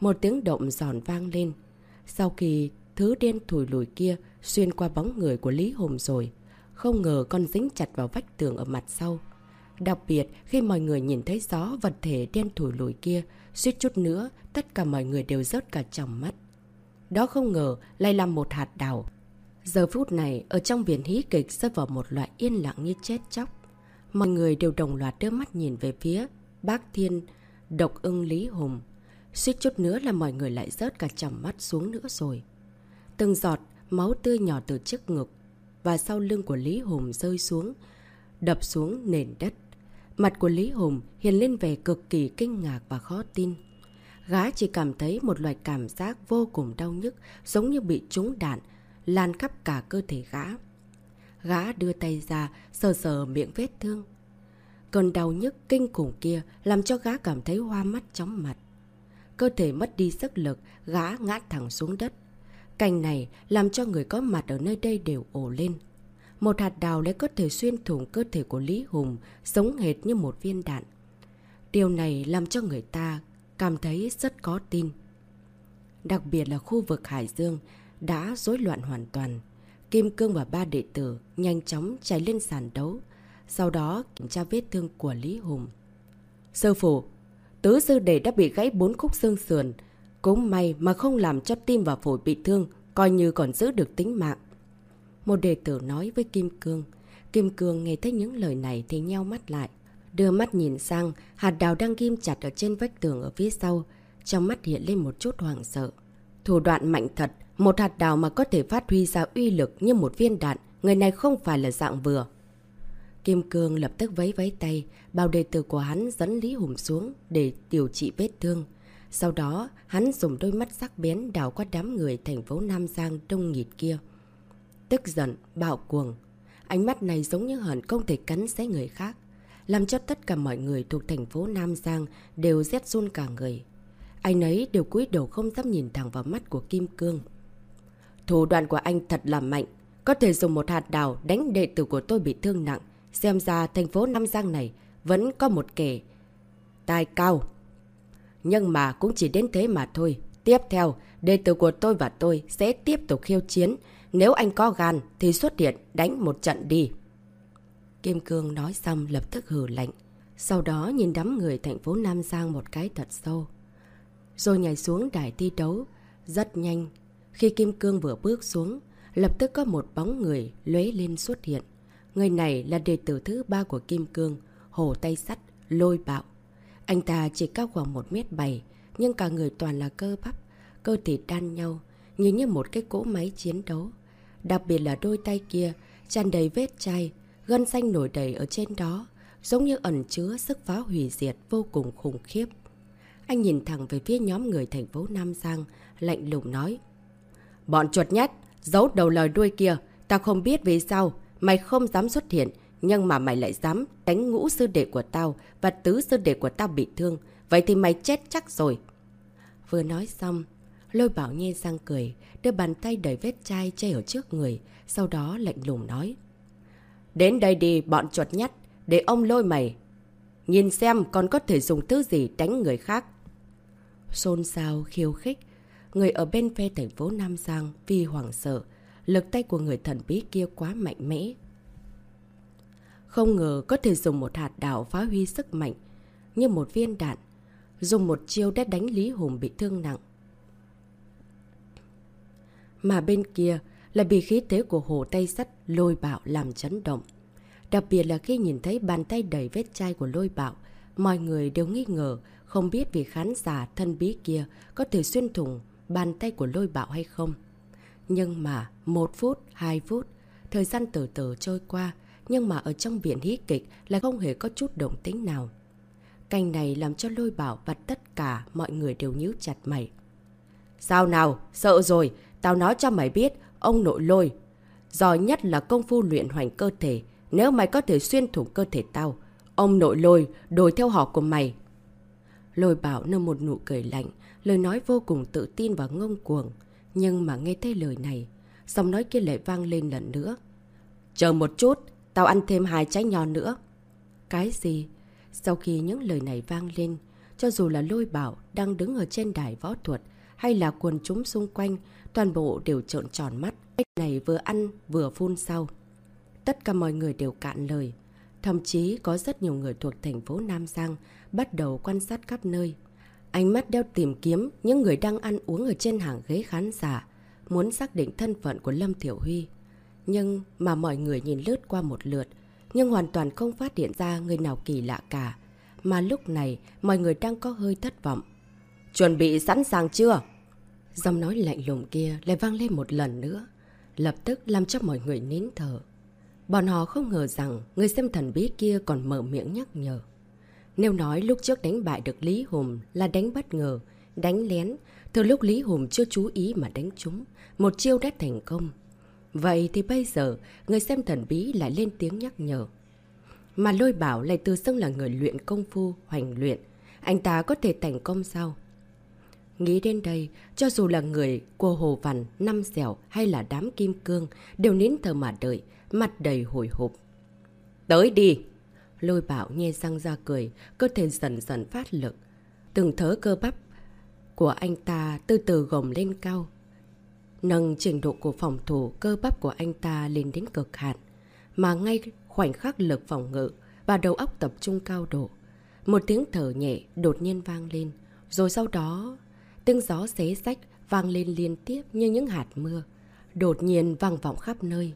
[SPEAKER 1] Một tiếng động giòn vang lên. Sau khi thứ đen thùi lùi kia xuyên qua bóng người của Lý Hùng rồi, không ngờ con dính chặt vào vách tường ở mặt sau. Đặc biệt khi mọi người nhìn thấy gió vật thể đen thùi lùi kia, suýt chút nữa tất cả mọi người đều rớt cả trong mắt. Đó không ngờ lại là một hạt đào. Giờ phút này ở trong biển hí kịch rơi vào một loại yên lặng như chết chóc. Mọi người đều đồng loạt đưa mắt nhìn về phía bác thiên độc ưng Lý Hùng. Suýt chút nữa là mọi người lại rớt cả chầm mắt xuống nữa rồi. Từng giọt máu tươi nhỏ từ trước ngực và sau lưng của Lý Hùng rơi xuống, đập xuống nền đất. Mặt của Lý Hùng hiện lên vẻ cực kỳ kinh ngạc và khó tin. Gá chỉ cảm thấy một loại cảm giác vô cùng đau nhức, giống như bị trúng đạn, lan khắp cả cơ thể gã. Gã đưa tay ra, sờ sờ miệng vết thương. Cơn đau nhức kinh khủng kia làm cho gã cảm thấy hoa mắt chóng mặt. Cơ thể mất đi sức lực, gã ngã thẳng xuống đất. Cành này làm cho người có mặt ở nơi đây đều ổ lên. Một hạt đào lấy có thể xuyên thủng cơ thể của Lý Hùng, giống hệt như một viên đạn. Điều này làm cho người ta cảm thấy rất có tin. Đặc biệt là khu vực Hải Dương đã rối loạn hoàn toàn. Kim Cương và ba đệ tử nhanh chóng chạy lên sàn đấu, sau đó kiểm tra vết thương của Lý Hùng. Sư phụ, tứ sư đệ đã bị gãy bốn khúc xương sườn. Cũng may mà không làm cho tim và phổi bị thương, coi như còn giữ được tính mạng. Một đệ tử nói với Kim Cương. Kim Cương nghe thấy những lời này thì nheo mắt lại. Đưa mắt nhìn sang, hạt đào đang ghim chặt ở trên vách tường ở phía sau. Trong mắt hiện lên một chút hoàng sợ. Thủ đoạn mạnh thật, một hạt đào mà có thể phát huy ra uy lực như một viên đạn. Người này không phải là dạng vừa. Kim Cương lập tức vấy vấy tay, bao đệ tử của hắn dẫn Lý Hùng xuống để điều trị vết thương. Sau đó, hắn dùng đôi mắt sắc bén đào qua đám người thành phố Nam Giang đông nghịt kia. Tức giận, bạo cuồng. Ánh mắt này giống như hẳn không thể cắn xé người khác. Làm cho tất cả mọi người thuộc thành phố Nam Giang đều rét run cả người. Anh ấy đều cúi đầu không dám nhìn thẳng vào mắt của Kim Cương. Thủ đoạn của anh thật là mạnh. có thể dùng một hạt đào đánh đệ tử của tôi bị thương nặng. Xem ra thành phố Nam Giang này vẫn có một kẻ tài cao. Nhưng mà cũng chỉ đến thế mà thôi. Tiếp theo, đệ tử của tôi và tôi sẽ tiếp tục khiêu chiến. Nếu anh có gan thì xuất hiện đánh một trận đi. Kim Cương nói xong lập tức hừ lạnh. Sau đó nhìn đám người thành phố Nam Giang một cái thật sâu. Rồi nhảy xuống đài thi đấu. Rất nhanh. Khi Kim Cương vừa bước xuống, lập tức có một bóng người lóe lên xuất hiện. Người này là đệ tử thứ ba của Kim Cương, hồ tay sắt, lôi bạo. Anh ta chỉ cao khoảng 1m7, nhưng cả người toàn là cơ bắp, cơ thể đan nhau, như như một cái cỗ máy chiến đấu. Đặc biệt là đôi tay kia, tràn đầy vết chai, gân xanh nổi đầy ở trên đó, giống như ẩn chứa sức phá hủy diệt vô cùng khủng khiếp. Anh nhìn thẳng về phía nhóm người thành phố Nam Giang, lạnh lùng nói. Bọn chuột nhát, giấu đầu lời đuôi kia, tao không biết vì sao mày không dám xuất hiện, nhưng mà mày lại dám đánh ngũ sư đệ của tao và tứ sư đệ của tao bị thương. Vậy thì mày chết chắc rồi. Vừa nói xong, lôi bảo nhe sang cười, đưa bàn tay đầy vết chai che ở trước người, sau đó lạnh lùng nói. Đến đây đi bọn chuột nhắt, để ông lôi mày. Nhìn xem còn có thể dùng thứ gì đánh người khác. Xôn xao, khiêu khích. Người ở bên phe thành phố Nam Giang vì hoảng sợ. Lực tay của người thần bí kia quá mạnh mẽ. Không ngờ có thể dùng một hạt đảo phá huy sức mạnh, như một viên đạn, dùng một chiêu đét đánh Lý Hùng bị thương nặng. Mà bên kia là bị khí tế của hồ tay sắt lôi bạo làm chấn động. Đặc biệt là khi nhìn thấy bàn tay đầy vết chai của lôi bạo, mọi người đều nghi ngờ không biết vì khán giả thân bí kia có thể xuyên thủng bàn tay của lôi bạo hay không. Nhưng mà một phút, hai phút, thời gian từ từ trôi qua, nhưng mà ở trong viện hí kịch lại không hề có chút động tính nào. Cành này làm cho lôi bảo và tất cả mọi người đều nhíu chặt mày. Sao nào? Sợ rồi. Tao nói cho mày biết, ông nội lôi. Giỏi nhất là công phu luyện hoành cơ thể. Nếu mày có thể xuyên thủng cơ thể tao, ông nội lôi đổi theo họ của mày. Lôi bảo nâng một nụ cười lạnh, lời nói vô cùng tự tin và ngông cuồng. Nhưng mà nghe thấy lời này, giọng nói kia lại vang lên lần nữa. Chờ một chút, Tao ăn thêm hai trái nho nữa. Cái gì? Sau khi những lời này vang lên, cho dù là lôi bảo đang đứng ở trên đài võ thuật hay là quần chúng xung quanh, toàn bộ đều trợn tròn mắt. Cách này vừa ăn vừa phun sau. Tất cả mọi người đều cạn lời. Thậm chí có rất nhiều người thuộc thành phố Nam Giang bắt đầu quan sát khắp nơi. Ánh mắt đeo tìm kiếm những người đang ăn uống ở trên hàng ghế khán giả, muốn xác định thân phận của Lâm Thiểu Huy. Nhưng mà mọi người nhìn lướt qua một lượt, nhưng hoàn toàn không phát hiện ra người nào kỳ lạ cả. Mà lúc này, mọi người đang có hơi thất vọng. Chuẩn bị sẵn sàng chưa? Giọng nói lạnh lùng kia lại vang lên một lần nữa, lập tức làm cho mọi người nín thở. Bọn họ không ngờ rằng người xem thần bí kia còn mở miệng nhắc nhở. Nếu nói lúc trước đánh bại được Lý Hùng là đánh bất ngờ, đánh lén, từ lúc Lý Hùng chưa chú ý mà đánh chúng, một chiêu đã thành công, Vậy thì bây giờ, người xem thần bí lại lên tiếng nhắc nhở. Mà lôi bảo lại từ xưng là người luyện công phu, hoành luyện. Anh ta có thể thành công sao? Nghĩ đến đây, cho dù là người của Hồ Văn, Năm Dẻo hay là đám kim cương, đều nín thờ mà đợi, mặt đầy hồi hộp. Tới đi! Lôi bảo nhe răng ra cười, cơ thể dần dần phát lực. Từng thớ cơ bắp của anh ta từ từ gồng lên cao, nâng trình độ của phòng thủ cơ bắp của anh ta lên đến cực hạn, mà ngay khoảnh khắc lực phòng ngự và đầu óc tập trung cao độ. Một tiếng thở nhẹ đột nhiên vang lên, rồi sau đó tiếng gió xé sách vang lên liên tiếp như những hạt mưa, đột nhiên vang vọng khắp nơi.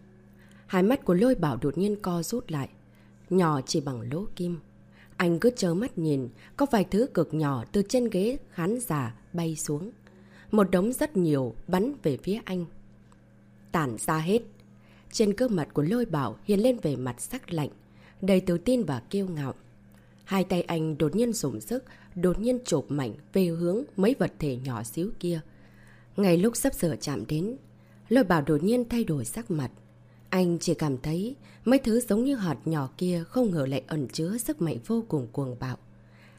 [SPEAKER 1] Hai mắt của lôi bảo đột nhiên co rút lại, nhỏ chỉ bằng lỗ kim. Anh cứ chớ mắt nhìn, có vài thứ cực nhỏ từ trên ghế khán giả bay xuống. Một đống rất nhiều bắn về phía anh. Tản ra hết. Trên cơ mặt của lôi bảo hiện lên về mặt sắc lạnh, đầy tự tin và kiêu ngạo. Hai tay anh đột nhiên dùng sức, đột nhiên chộp mạnh về hướng mấy vật thể nhỏ xíu kia. Ngay lúc sắp sửa chạm đến, lôi bảo đột nhiên thay đổi sắc mặt. Anh chỉ cảm thấy mấy thứ giống như hạt nhỏ kia không ngờ lại ẩn chứa sức mạnh vô cùng cuồng bạo.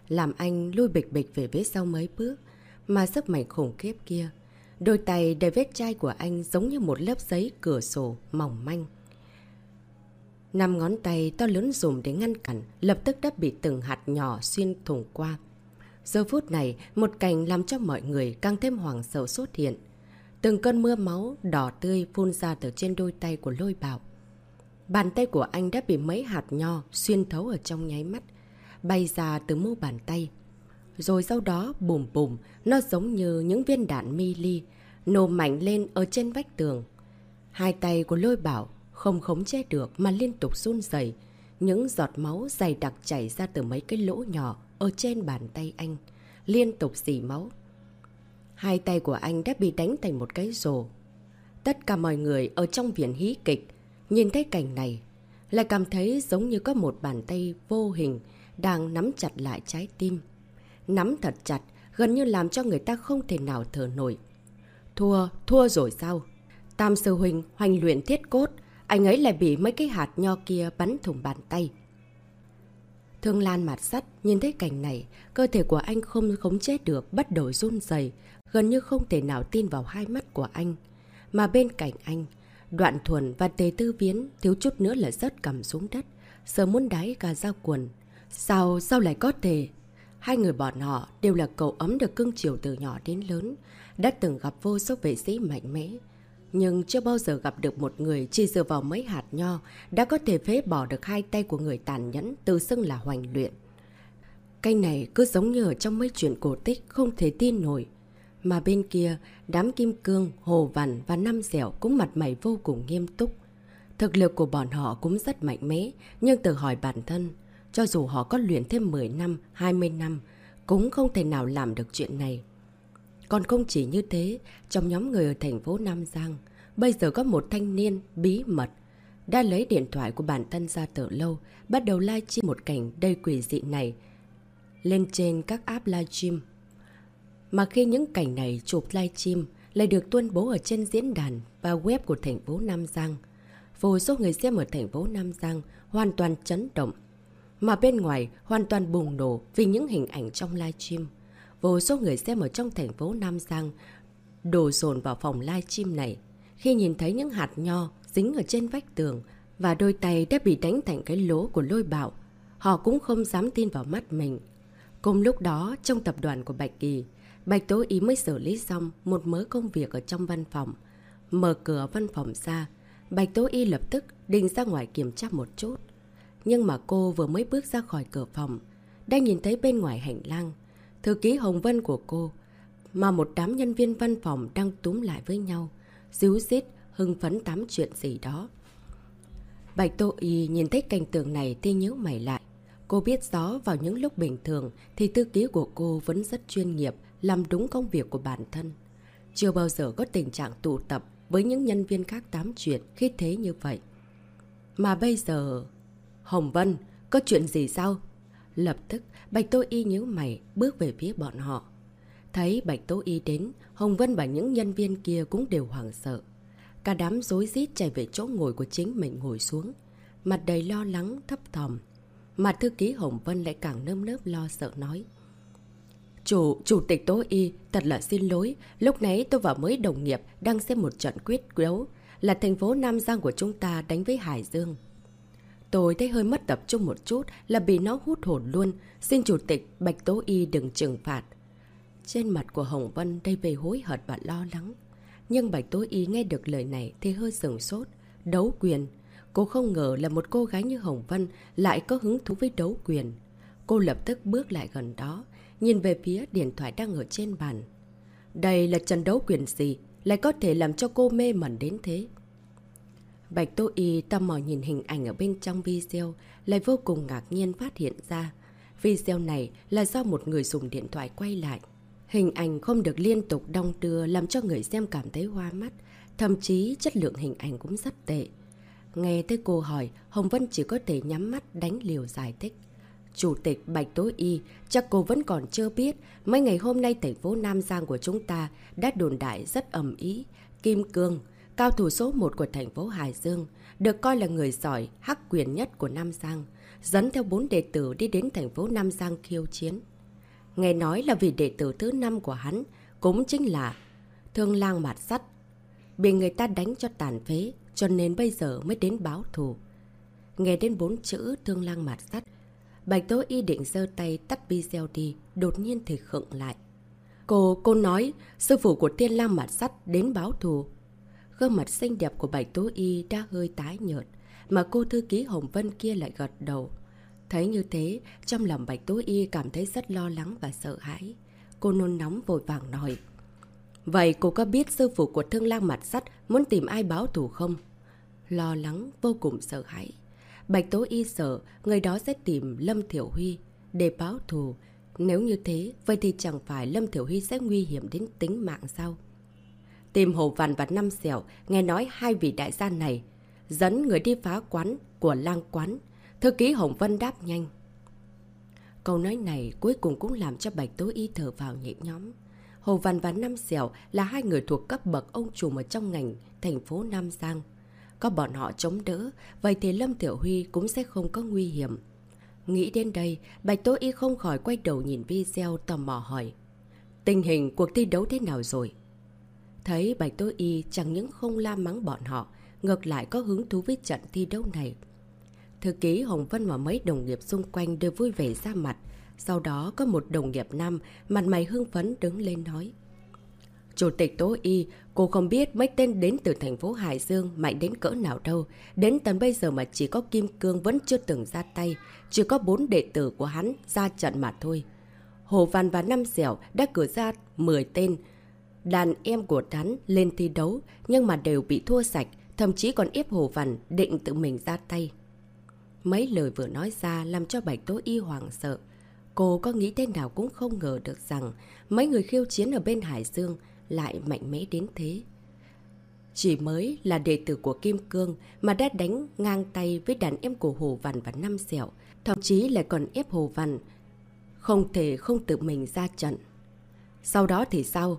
[SPEAKER 1] Làm anh lui bịch bịch về phía sau mấy bước, mà sức mạnh khủng khiếp kia Đôi tay đầy vết chai của anh giống như một lớp giấy cửa sổ mỏng manh. Năm ngón tay to lớn dùng để ngăn cản, lập tức đã bị từng hạt nhỏ xuyên thủng qua. Giờ phút này, một cảnh làm cho mọi người càng thêm hoàng sợ xuất hiện. Từng cơn mưa máu đỏ tươi phun ra từ trên đôi tay của lôi bạo. Bàn tay của anh đã bị mấy hạt nho xuyên thấu ở trong nháy mắt, bay ra từ mu bàn tay. Rồi sau đó bùm bùm, nó giống như những viên đạn mili, nổ mạnh lên ở trên vách tường. Hai tay của lôi bảo không khống chế được mà liên tục run dày. Những giọt máu dày đặc chảy ra từ mấy cái lỗ nhỏ ở trên bàn tay anh, liên tục dì máu. Hai tay của anh đã bị đánh thành một cái rồ. Tất cả mọi người ở trong viện hí kịch nhìn thấy cảnh này, lại cảm thấy giống như có một bàn tay vô hình đang nắm chặt lại trái tim. Nắm thật chặt, gần như làm cho người ta không thể nào thở nổi. Thua, thua rồi sao? Tam sư huynh hoành luyện thiết cốt, anh ấy lại bị mấy cái hạt nho kia bắn thủng bàn tay. Thương Lan mặt sắt, nhìn thấy cảnh này, cơ thể của anh không khống chế được, bắt đầu run dày, gần như không thể nào tin vào hai mắt của anh. Mà bên cạnh anh, Đoạn Thuần và Tề Tư Viễn thiếu chút nữa là rớt cầm xuống đất, sợ muốn đáy cả dao quần. Sao, sao lại có thể? Hai người bọn họ đều là cậu ấm được cưng chiều từ nhỏ đến lớn, đã từng gặp vô số vệ sĩ mạnh mẽ. Nhưng chưa bao giờ gặp được một người chỉ dựa vào mấy hạt nho đã có thể phế bỏ được hai tay của người tàn nhẫn tự xưng là hoành luyện. Cây này cứ giống như ở trong mấy chuyện cổ tích không thể tin nổi. Mà bên kia, đám kim cương, hồ vằn và năm dẻo cũng mặt mày vô cùng nghiêm túc. Thực lực của bọn họ cũng rất mạnh mẽ, nhưng tự hỏi bản thân, cho dù họ có luyện thêm 10 năm, 20 năm, cũng không thể nào làm được chuyện này. Còn không chỉ như thế, trong nhóm người ở thành phố Nam Giang, bây giờ có một thanh niên bí mật đã lấy điện thoại của bản thân ra từ lâu, bắt đầu livestream một cảnh đầy quỷ dị này lên trên các app livestream. Mà khi những cảnh này chụp livestream lại được tuyên bố ở trên diễn đàn và web của thành phố Nam Giang, vô số người xem ở thành phố Nam Giang hoàn toàn chấn động. Mà bên ngoài hoàn toàn bùng nổ vì những hình ảnh trong livestream. Vô số người xem ở trong thành phố Nam Giang đổ dồn vào phòng livestream này. Khi nhìn thấy những hạt nho dính ở trên vách tường và đôi tay đã bị đánh thành cái lỗ của lôi bạo, họ cũng không dám tin vào mắt mình. Cùng lúc đó, trong tập đoàn của Bạch Kỳ, Bạch Tố Ý mới xử lý xong một mớ công việc ở trong văn phòng. Mở cửa văn phòng ra, Bạch Tố Y lập tức định ra ngoài kiểm tra một chút. Nhưng mà cô vừa mới bước ra khỏi cửa phòng, đang nhìn thấy bên ngoài hành lang, thư ký Hồng Vân của cô, mà một đám nhân viên văn phòng đang túm lại với nhau, díu dít, hưng phấn tám chuyện gì đó. Bạch Tô Y nhìn thấy cảnh tượng này thì nhớ mày lại. Cô biết rõ vào những lúc bình thường thì thư ký của cô vẫn rất chuyên nghiệp, làm đúng công việc của bản thân. Chưa bao giờ có tình trạng tụ tập với những nhân viên khác tám chuyện khi thế như vậy. Mà bây giờ... Hồng Vân, có chuyện gì sao? Lập tức, Bạch Tô Y nhớ mày bước về phía bọn họ. Thấy Bạch Tô Y đến, Hồng Vân và những nhân viên kia cũng đều hoảng sợ. Cả đám dối rít chạy về chỗ ngồi của chính mình ngồi xuống. Mặt đầy lo lắng, thấp thòm. Mà thư ký Hồng Vân lại càng nơm nớp lo sợ nói. Chủ, chủ tịch Tô Y, thật là xin lỗi. Lúc nãy tôi và mấy đồng nghiệp đang xem một trận quyết đấu là thành phố Nam Giang của chúng ta đánh với Hải Dương. Tôi thấy hơi mất tập trung một chút là bị nó hút hồn luôn. Xin chủ tịch Bạch Tố Y đừng trừng phạt. Trên mặt của Hồng Vân đây về hối hận và lo lắng. Nhưng Bạch Tố Y nghe được lời này thì hơi sừng sốt. Đấu quyền. Cô không ngờ là một cô gái như Hồng Vân lại có hứng thú với đấu quyền. Cô lập tức bước lại gần đó, nhìn về phía điện thoại đang ở trên bàn. Đây là trận đấu quyền gì, lại có thể làm cho cô mê mẩn đến thế? Bạch Tô Y tò mò nhìn hình ảnh ở bên trong video, lại vô cùng ngạc nhiên phát hiện ra. Video này là do một người dùng điện thoại quay lại. Hình ảnh không được liên tục đong đưa làm cho người xem cảm thấy hoa mắt, thậm chí chất lượng hình ảnh cũng rất tệ. Nghe tới cô hỏi, Hồng Vân chỉ có thể nhắm mắt đánh liều giải thích. Chủ tịch Bạch Tố Y, chắc cô vẫn còn chưa biết, mấy ngày hôm nay thành phố Nam Giang của chúng ta đã đồn đại rất ẩm ý. Kim Cương, cao thủ số 1 của thành phố Hải Dương, được coi là người giỏi, hắc quyền nhất của Nam Giang, dẫn theo bốn đệ tử đi đến thành phố Nam Giang khiêu chiến. Nghe nói là vì đệ tử thứ năm của hắn, cũng chính là thương lang mạt sắt. Bị người ta đánh cho tàn phế, cho nên bây giờ mới đến báo thù. Nghe đến bốn chữ thương lang mạt sắt, Bạch Tố Y định giơ tay tắt video đi, đột nhiên thì khựng lại. Cô, cô nói, sư phụ của thiên lang mạt sắt đến báo thù. Gương mặt xinh đẹp của Bạch Tố Y đã hơi tái nhợt, mà cô thư ký Hồng Vân kia lại gật đầu. Thấy như thế, trong lòng Bạch Tố Y cảm thấy rất lo lắng và sợ hãi. Cô nôn nóng vội vàng nói. Vậy cô có biết sư phụ của thương lang mặt sắt muốn tìm ai báo thù không? Lo lắng, vô cùng sợ hãi. Bạch Tố Y sợ người đó sẽ tìm Lâm Thiểu Huy để báo thù. Nếu như thế, vậy thì chẳng phải Lâm Thiểu Huy sẽ nguy hiểm đến tính mạng sao? Tìm Hồ Văn và Năm Sẹo, nghe nói hai vị đại gia này, dẫn người đi phá quán của lang quán. Thư ký Hồng Vân đáp nhanh. Câu nói này cuối cùng cũng làm cho Bạch Tố Y thở vào nhẹ nhóm. Hồ Văn và Năm Sẹo là hai người thuộc cấp bậc ông trùm ở trong ngành thành phố Nam Giang. Có bọn họ chống đỡ, vậy thì Lâm Tiểu Huy cũng sẽ không có nguy hiểm. Nghĩ đến đây, Bạch Tố Y không khỏi quay đầu nhìn video tò mò hỏi. Tình hình cuộc thi đấu thế nào rồi? Thấy Bạch Tố Y chẳng những không la mắng bọn họ, ngược lại có hứng thú với trận thi đấu này. Thư ký Hồng Vân và mấy đồng nghiệp xung quanh đều vui vẻ ra mặt. Sau đó có một đồng nghiệp nam, mặt mày hưng phấn đứng lên nói. Chủ tịch Tố Y, cô không biết mấy tên đến từ thành phố Hải Dương mạnh đến cỡ nào đâu. Đến tận bây giờ mà chỉ có Kim Cương vẫn chưa từng ra tay. Chỉ có bốn đệ tử của hắn ra trận mà thôi. Hồ Văn và Năm Dẻo đã cử ra 10 tên. Đàn em của hắn lên thi đấu, nhưng mà đều bị thua sạch. Thậm chí còn ép Hồ Văn định tự mình ra tay. Mấy lời vừa nói ra làm cho Bạch Tố Y hoảng sợ. Cô có nghĩ thế nào cũng không ngờ được rằng mấy người khiêu chiến ở bên Hải Dương lại mạnh mẽ đến thế. Chỉ mới là đệ tử của Kim Cương mà đã đánh ngang tay với đàn em của Hồ Văn và Năm sẹo, thậm chí lại còn ép Hồ Văn. Không thể không tự mình ra trận. Sau đó thì sao?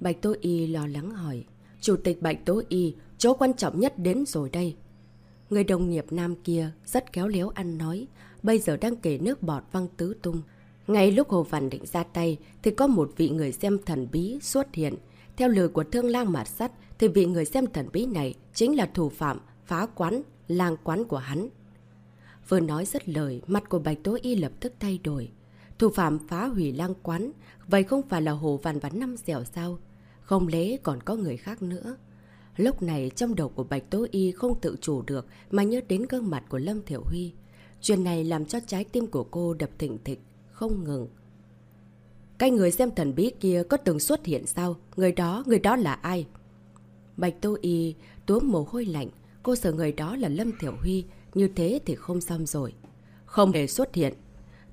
[SPEAKER 1] Bạch Tố Y lo lắng hỏi. Chủ tịch Bạch Tố Y, chỗ quan trọng nhất đến rồi đây. Người đồng nghiệp nam kia rất kéo léo ăn nói, bây giờ đang kể nước bọt văng tứ tung. Ngay lúc Hồ Văn định ra tay thì có một vị người xem thần bí xuất hiện. Theo lời của thương lang mạt sắt thì vị người xem thần bí này chính là thủ phạm phá quán, lang quán của hắn. Vừa nói rất lời, mặt của Bạch Tố Y lập tức thay đổi. Thủ phạm phá hủy lang quán, vậy không phải là Hồ Văn và Năm Dẻo sao? Không lẽ còn có người khác nữa? Lúc này trong đầu của Bạch Tố Y không tự chủ được mà nhớ đến gương mặt của Lâm Thiểu Huy. Chuyện này làm cho trái tim của cô đập thịnh thịch, không ngừng. Cái người xem thần bí kia có từng xuất hiện sao? Người đó, người đó là ai? Bạch Tô Y túm mồ hôi lạnh. Cô sợ người đó là Lâm Thiểu Huy. Như thế thì không xong rồi. Không để xuất hiện.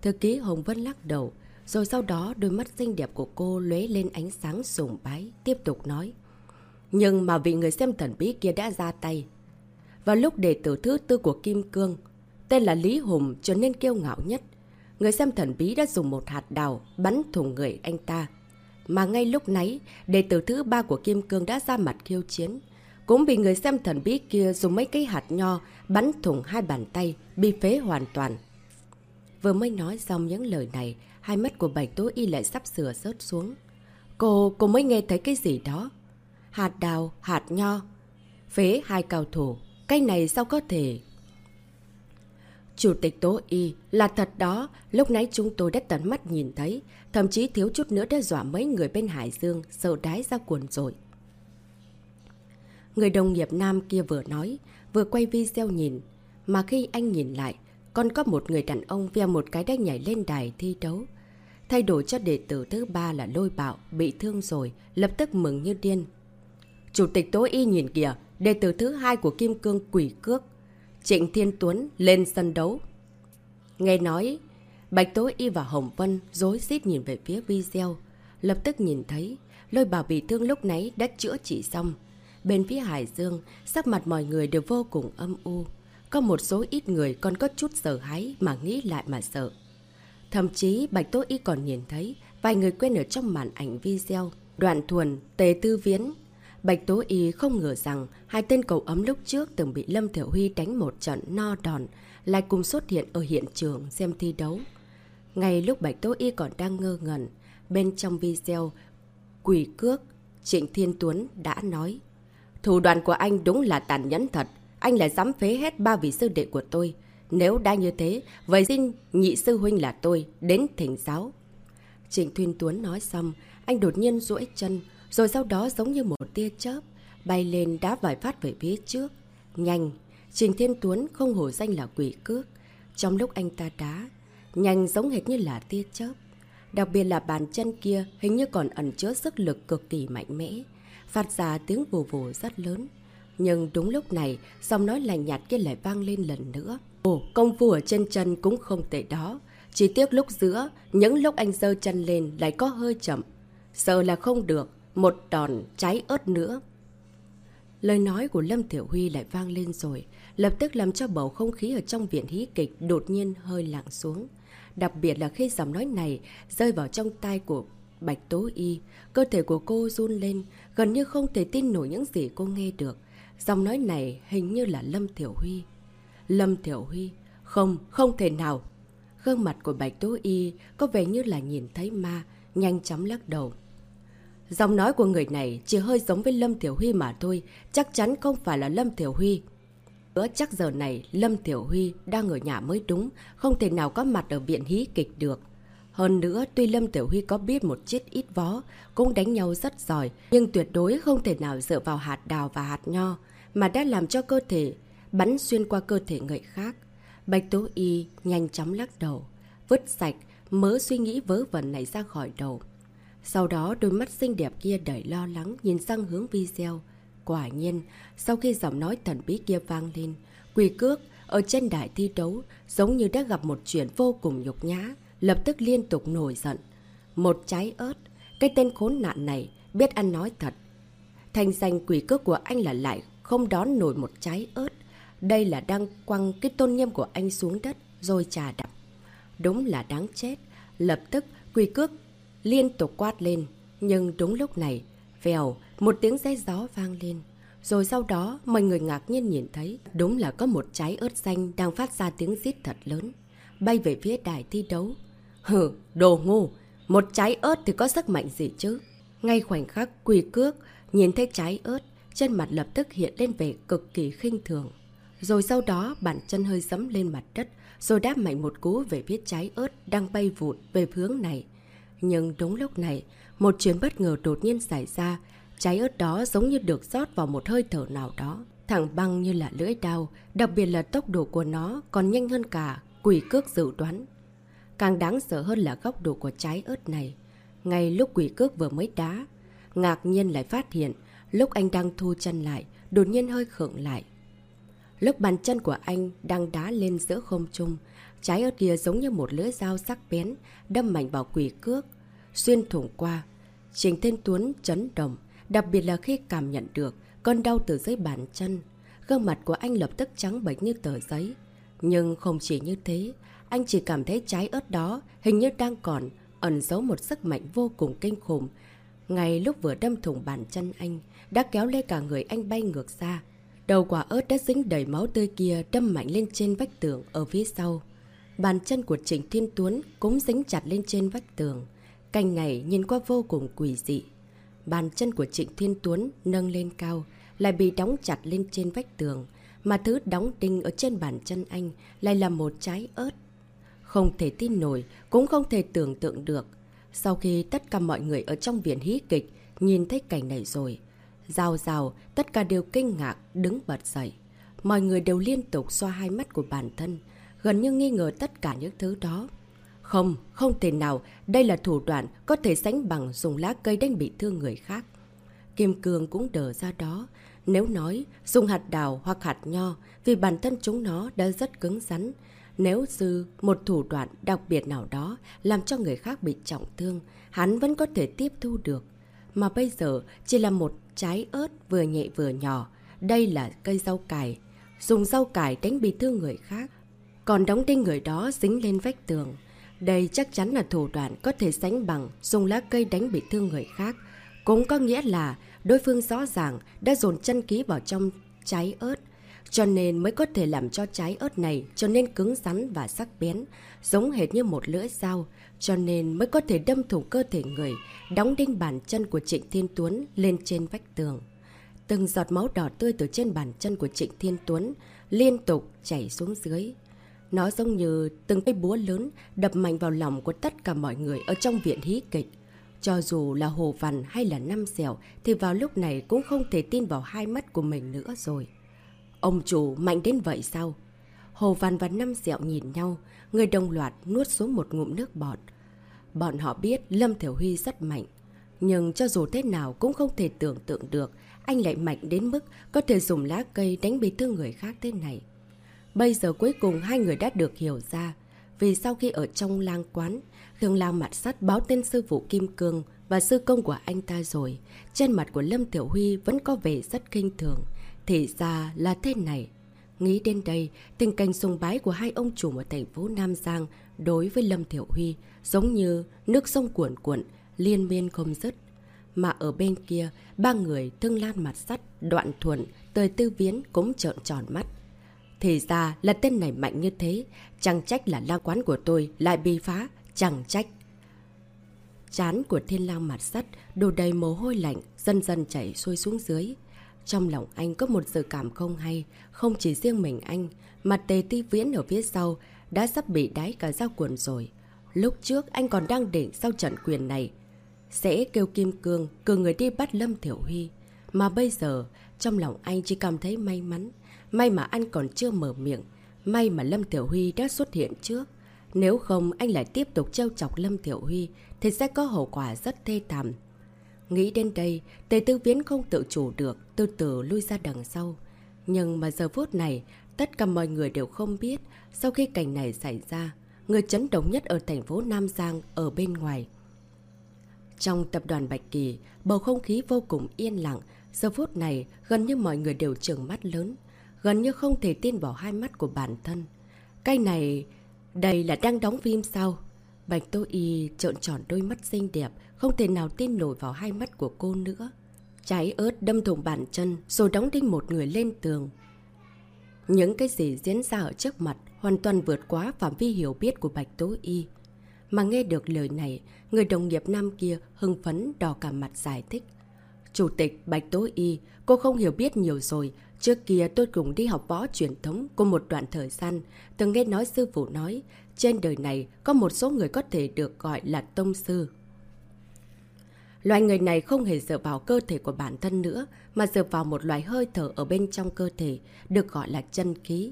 [SPEAKER 1] Thư ký Hồng Vân lắc đầu. Rồi sau đó đôi mắt xinh đẹp của cô lóe lên ánh sáng sùng bái. Tiếp tục nói. Nhưng mà vị người xem thần bí kia đã ra tay. Vào lúc đệ tử thứ tư của Kim Cương, tên là Lý Hùng trở nên kiêu ngạo nhất. Người xem thần bí đã dùng một hạt đào bắn thủng người anh ta. Mà ngay lúc nãy, đệ tử thứ ba của Kim Cương đã ra mặt khiêu chiến. Cũng bị người xem thần bí kia dùng mấy cái hạt nho bắn thủng hai bàn tay, bị phế hoàn toàn. Vừa mới nói xong những lời này, hai mắt của Bạch Tố Y lại sắp sửa rớt xuống. Cô, cô mới nghe thấy cái gì đó hạt đào, hạt nho. Phế hai cao thủ, cái này sao có thể... Chủ tịch Tố Y là thật đó, lúc nãy chúng tôi đã tận mắt nhìn thấy, thậm chí thiếu chút nữa đã dọa mấy người bên Hải Dương sợ đái ra cuồn rồi. Người đồng nghiệp nam kia vừa nói, vừa quay video nhìn, mà khi anh nhìn lại, còn có một người đàn ông veo một cái đã nhảy lên đài thi đấu. Thay đổi cho đệ tử thứ ba là lôi bạo, bị thương rồi, lập tức mừng như điên, Chủ tịch tối Y nhìn kìa, đệ tử thứ hai của Kim Cương quỷ cước. Trịnh Thiên Tuấn lên sân đấu. Nghe nói, Bạch tối Y và Hồng Vân dối xít nhìn về phía video. Lập tức nhìn thấy, lôi bảo bị thương lúc nãy đã chữa trị xong. Bên phía Hải Dương, sắc mặt mọi người đều vô cùng âm u. Có một số ít người còn có chút sợ hãi mà nghĩ lại mà sợ. Thậm chí Bạch Tố Y còn nhìn thấy vài người quen ở trong màn ảnh video. Đoạn thuần, Tề Tư Viễn, Bạch Tố Y không ngờ rằng hai tên cầu ấm lúc trước từng bị Lâm Thiểu Huy đánh một trận no đòn, lại cùng xuất hiện ở hiện trường xem thi đấu. Ngay lúc Bạch Tố Y còn đang ngơ ngẩn, bên trong video, quỷ cước, Trịnh Thiên Tuấn đã nói. Thủ đoạn của anh đúng là tàn nhẫn thật. Anh lại dám phế hết ba vị sư đệ của tôi. Nếu đã như thế, vậy xin nhị sư huynh là tôi, đến thỉnh giáo. Trịnh Thiên Tuấn nói xong, anh đột nhiên duỗi chân, rồi sau đó giống như một tia chớp, bay lên đá vài phát về phía trước. Nhanh, Trình Thiên Tuấn không hổ danh là quỷ cước. Trong lúc anh ta đá, nhanh giống hệt như là tia chớp. Đặc biệt là bàn chân kia hình như còn ẩn chứa sức lực cực kỳ mạnh mẽ, phát ra tiếng vù vù rất lớn. Nhưng đúng lúc này, giọng nói lành nhạt kia lại vang lên lần nữa. Ồ, công phu ở trên chân cũng không tệ đó. Chỉ tiếc lúc giữa, những lúc anh dơ chân lên lại có hơi chậm. Sợ là không được, một đòn cháy ớt nữa. Lời nói của Lâm Tiểu Huy lại vang lên rồi, lập tức làm cho bầu không khí ở trong viện hí kịch đột nhiên hơi lặng xuống. Đặc biệt là khi giọng nói này rơi vào trong tai của Bạch Tố Y, cơ thể của cô run lên, gần như không thể tin nổi những gì cô nghe được. Giọng nói này hình như là Lâm Tiểu Huy. Lâm Tiểu Huy? Không, không thể nào. Gương mặt của Bạch Tố Y có vẻ như là nhìn thấy ma, nhanh chóng lắc đầu. Giọng nói của người này chỉ hơi giống với Lâm Tiểu Huy mà thôi, chắc chắn không phải là Lâm Tiểu Huy. Bữa chắc giờ này Lâm Tiểu Huy đang ở nhà mới đúng, không thể nào có mặt ở viện hí kịch được. Hơn nữa, tuy Lâm Tiểu Huy có biết một chút ít vó, cũng đánh nhau rất giỏi, nhưng tuyệt đối không thể nào dựa vào hạt đào và hạt nho, mà đã làm cho cơ thể bắn xuyên qua cơ thể người khác. Bạch Tố Y nhanh chóng lắc đầu, vứt sạch mớ suy nghĩ vớ vẩn này ra khỏi đầu. Sau đó đôi mắt xinh đẹp kia đầy lo lắng nhìn sang hướng video. Quả nhiên, sau khi giọng nói thần bí kia vang lên, quỳ cước ở trên đài thi đấu giống như đã gặp một chuyện vô cùng nhục nhã, lập tức liên tục nổi giận. Một trái ớt, cái tên khốn nạn này biết ăn nói thật. Thành danh quỷ cước của anh là lại không đón nổi một trái ớt. Đây là đang quăng cái tôn nghiêm của anh xuống đất rồi trà đập. Đúng là đáng chết. Lập tức quỳ cước liên tục quát lên. Nhưng đúng lúc này, vèo, một tiếng xe gió vang lên. Rồi sau đó, mọi người ngạc nhiên nhìn thấy, đúng là có một trái ớt xanh đang phát ra tiếng rít thật lớn. Bay về phía đài thi đấu. Hừ, đồ ngu! Một trái ớt thì có sức mạnh gì chứ? Ngay khoảnh khắc quỳ cước, nhìn thấy trái ớt, trên mặt lập tức hiện lên vẻ cực kỳ khinh thường. Rồi sau đó, bàn chân hơi dẫm lên mặt đất, rồi đáp mạnh một cú về phía trái ớt đang bay vụt về hướng này. Nhưng đúng lúc này, một chuyện bất ngờ đột nhiên xảy ra. Trái ớt đó giống như được rót vào một hơi thở nào đó. Thẳng băng như là lưỡi đao, đặc biệt là tốc độ của nó còn nhanh hơn cả quỷ cước dự đoán. Càng đáng sợ hơn là góc độ của trái ớt này. Ngay lúc quỷ cước vừa mới đá, ngạc nhiên lại phát hiện, lúc anh đang thu chân lại, đột nhiên hơi khựng lại. Lúc bàn chân của anh đang đá lên giữa không trung, trái ớt kia giống như một lưỡi dao sắc bén, đâm mạnh vào quỷ cước, xuyên thủng qua. Trình Thiên Tuấn chấn động, đặc biệt là khi cảm nhận được cơn đau từ dưới bàn chân. Gương mặt của anh lập tức trắng bệch như tờ giấy. Nhưng không chỉ như thế, anh chỉ cảm thấy trái ớt đó hình như đang còn ẩn giấu một sức mạnh vô cùng kinh khủng. Ngay lúc vừa đâm thủng bàn chân anh, đã kéo lê cả người anh bay ngược ra. Đầu quả ớt đã dính đầy máu tươi kia đâm mạnh lên trên vách tường ở phía sau. Bàn chân của Trịnh Thiên Tuấn cũng dính chặt lên trên vách tường. Cành này nhìn qua vô cùng quỷ dị. Bàn chân của Trịnh Thiên Tuấn nâng lên cao, lại bị đóng chặt lên trên vách tường. Mà thứ đóng đinh ở trên bàn chân anh lại là một trái ớt. Không thể tin nổi, cũng không thể tưởng tượng được. Sau khi tất cả mọi người ở trong viện hí kịch nhìn thấy cảnh này rồi, rào rào, tất cả đều kinh ngạc, đứng bật dậy. Mọi người đều liên tục xoa hai mắt của bản thân, gần như nghi ngờ tất cả những thứ đó. Không, không thể nào, đây là thủ đoạn có thể sánh bằng dùng lá cây đánh bị thương người khác. Kim Cương cũng đờ ra đó. Nếu nói dùng hạt đào hoặc hạt nho vì bản thân chúng nó đã rất cứng rắn. Nếu dư một thủ đoạn đặc biệt nào đó làm cho người khác bị trọng thương, hắn vẫn có thể tiếp thu được. Mà bây giờ chỉ là một trái ớt vừa nhẹ vừa nhỏ. Đây là cây rau cải. Dùng rau cải đánh bị thương người khác. Còn đóng đinh người đó dính lên vách tường. Đây chắc chắn là thủ đoạn có thể sánh bằng dùng lá cây đánh bị thương người khác. Cũng có nghĩa là đối phương rõ ràng đã dồn chân ký vào trong trái ớt cho nên mới có thể làm cho trái ớt này trở nên cứng rắn và sắc bén, giống hệt như một lưỡi dao, cho nên mới có thể đâm thủng cơ thể người, đóng đinh bàn chân của Trịnh Thiên Tuấn lên trên vách tường. Từng giọt máu đỏ tươi từ trên bàn chân của Trịnh Thiên Tuấn liên tục chảy xuống dưới. Nó giống như từng cây búa lớn đập mạnh vào lòng của tất cả mọi người ở trong viện hí kịch. Cho dù là Hồ Văn hay là Năm Dẻo thì vào lúc này cũng không thể tin vào hai mắt của mình nữa rồi. Ông chủ mạnh đến vậy sao? Hồ Văn và Năm Dẻo nhìn nhau, người đồng loạt nuốt xuống một ngụm nước bọt. Bọn họ biết Lâm Thiểu Huy rất mạnh. Nhưng cho dù thế nào cũng không thể tưởng tượng được anh lại mạnh đến mức có thể dùng lá cây đánh bị thương người khác thế này. Bây giờ cuối cùng hai người đã được hiểu ra. Vì sau khi ở trong lang quán, Khương Lang mặt sắt báo tên sư phụ Kim Cương và sư công của anh ta rồi. Trên mặt của Lâm Tiểu Huy vẫn có vẻ rất kinh thường. Thì ra là thế này. Nghĩ đến đây, tình cảnh sùng bái của hai ông chủ ở thành phố Nam Giang đối với Lâm Thiểu Huy giống như nước sông cuộn cuộn, liên miên không dứt. Mà ở bên kia, ba người thương lan mặt sắt, đoạn thuận, tời tư viến cũng trợn tròn mắt. Thì ra là tên này mạnh như thế, chẳng trách là la quán của tôi lại bị phá, chẳng trách. Chán của thiên lang mặt sắt, đồ đầy mồ hôi lạnh, dần dần chảy xuôi xuống dưới. Trong lòng anh có một sự cảm không hay, không chỉ riêng mình anh, mà tề ti viễn ở phía sau đã sắp bị đáy cả dao cuộn rồi. Lúc trước anh còn đang định sau trận quyền này, sẽ kêu Kim Cương cử người đi bắt Lâm Thiểu Huy. Mà bây giờ, trong lòng anh chỉ cảm thấy may mắn. May mà anh còn chưa mở miệng. May mà Lâm Tiểu Huy đã xuất hiện trước. Nếu không anh lại tiếp tục trêu chọc Lâm Tiểu Huy thì sẽ có hậu quả rất thê thảm. Nghĩ đến đây, tề tư viễn không tự chủ được, từ từ lui ra đằng sau. Nhưng mà giờ phút này, tất cả mọi người đều không biết sau khi cảnh này xảy ra, người chấn động nhất ở thành phố Nam Giang ở bên ngoài. Trong tập đoàn Bạch Kỳ, bầu không khí vô cùng yên lặng, giờ phút này gần như mọi người đều trừng mắt lớn gần như không thể tin vào hai mắt của bản thân. Cái này, đây là đang đóng phim sao? Bạch Tô Y trợn tròn đôi mắt xinh đẹp, không thể nào tin nổi vào hai mắt của cô nữa. Trái ớt đâm thủng bàn chân, rồi đóng đinh một người lên tường. Những cái gì diễn ra ở trước mặt hoàn toàn vượt quá phạm vi hiểu biết của Bạch Tố Y. Mà nghe được lời này, người đồng nghiệp nam kia hưng phấn đỏ cả mặt giải thích. Chủ tịch Bạch Tố Y, cô không hiểu biết nhiều rồi, Trước kia tôi cùng đi học võ truyền thống của một đoạn thời gian, từng nghe nói sư phụ nói, trên đời này có một số người có thể được gọi là tông sư. Loài người này không hề dựa vào cơ thể của bản thân nữa, mà dựa vào một loài hơi thở ở bên trong cơ thể, được gọi là chân khí.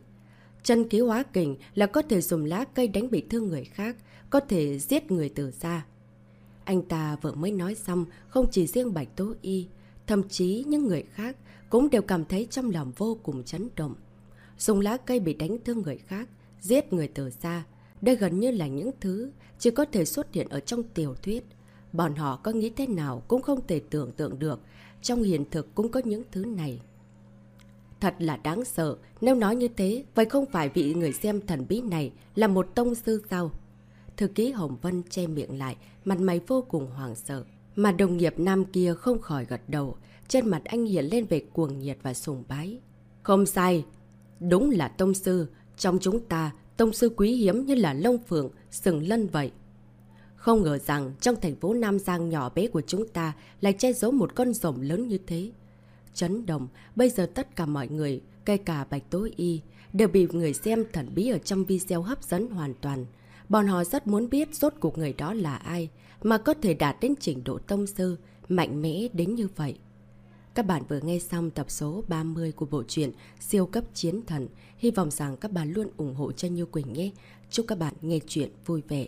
[SPEAKER 1] Chân khí hóa kình là có thể dùng lá cây đánh bị thương người khác, có thể giết người từ xa. Anh ta vừa mới nói xong, không chỉ riêng Bạch Tố Y, thậm chí những người khác cũng đều cảm thấy trong lòng vô cùng chấn động. Dùng lá cây bị đánh thương người khác, giết người từ xa, đây gần như là những thứ chỉ có thể xuất hiện ở trong tiểu thuyết. Bọn họ có nghĩ thế nào cũng không thể tưởng tượng được, trong hiện thực cũng có những thứ này. Thật là đáng sợ, nếu nói như thế, vậy không phải vị người xem thần bí này là một tông sư sao? Thư ký Hồng Vân che miệng lại, mặt mày vô cùng hoàng sợ. Mà đồng nghiệp nam kia không khỏi gật đầu, trên mặt anh hiện lên về cuồng nhiệt và sùng bái. Không sai, đúng là tông sư. Trong chúng ta, tông sư quý hiếm như là lông phượng, sừng lân vậy. Không ngờ rằng trong thành phố Nam Giang nhỏ bé của chúng ta lại che giấu một con rồng lớn như thế. Chấn động, bây giờ tất cả mọi người, kể cả Bạch Tối Y, đều bị người xem thần bí ở trong video hấp dẫn hoàn toàn. Bọn họ rất muốn biết rốt cuộc người đó là ai, mà có thể đạt đến trình độ tông sư, mạnh mẽ đến như vậy. Các bạn vừa nghe xong tập số 30 của bộ truyện Siêu cấp chiến thần. Hy vọng rằng các bạn luôn ủng hộ cho Như Quỳnh nhé. Chúc các bạn nghe chuyện vui vẻ.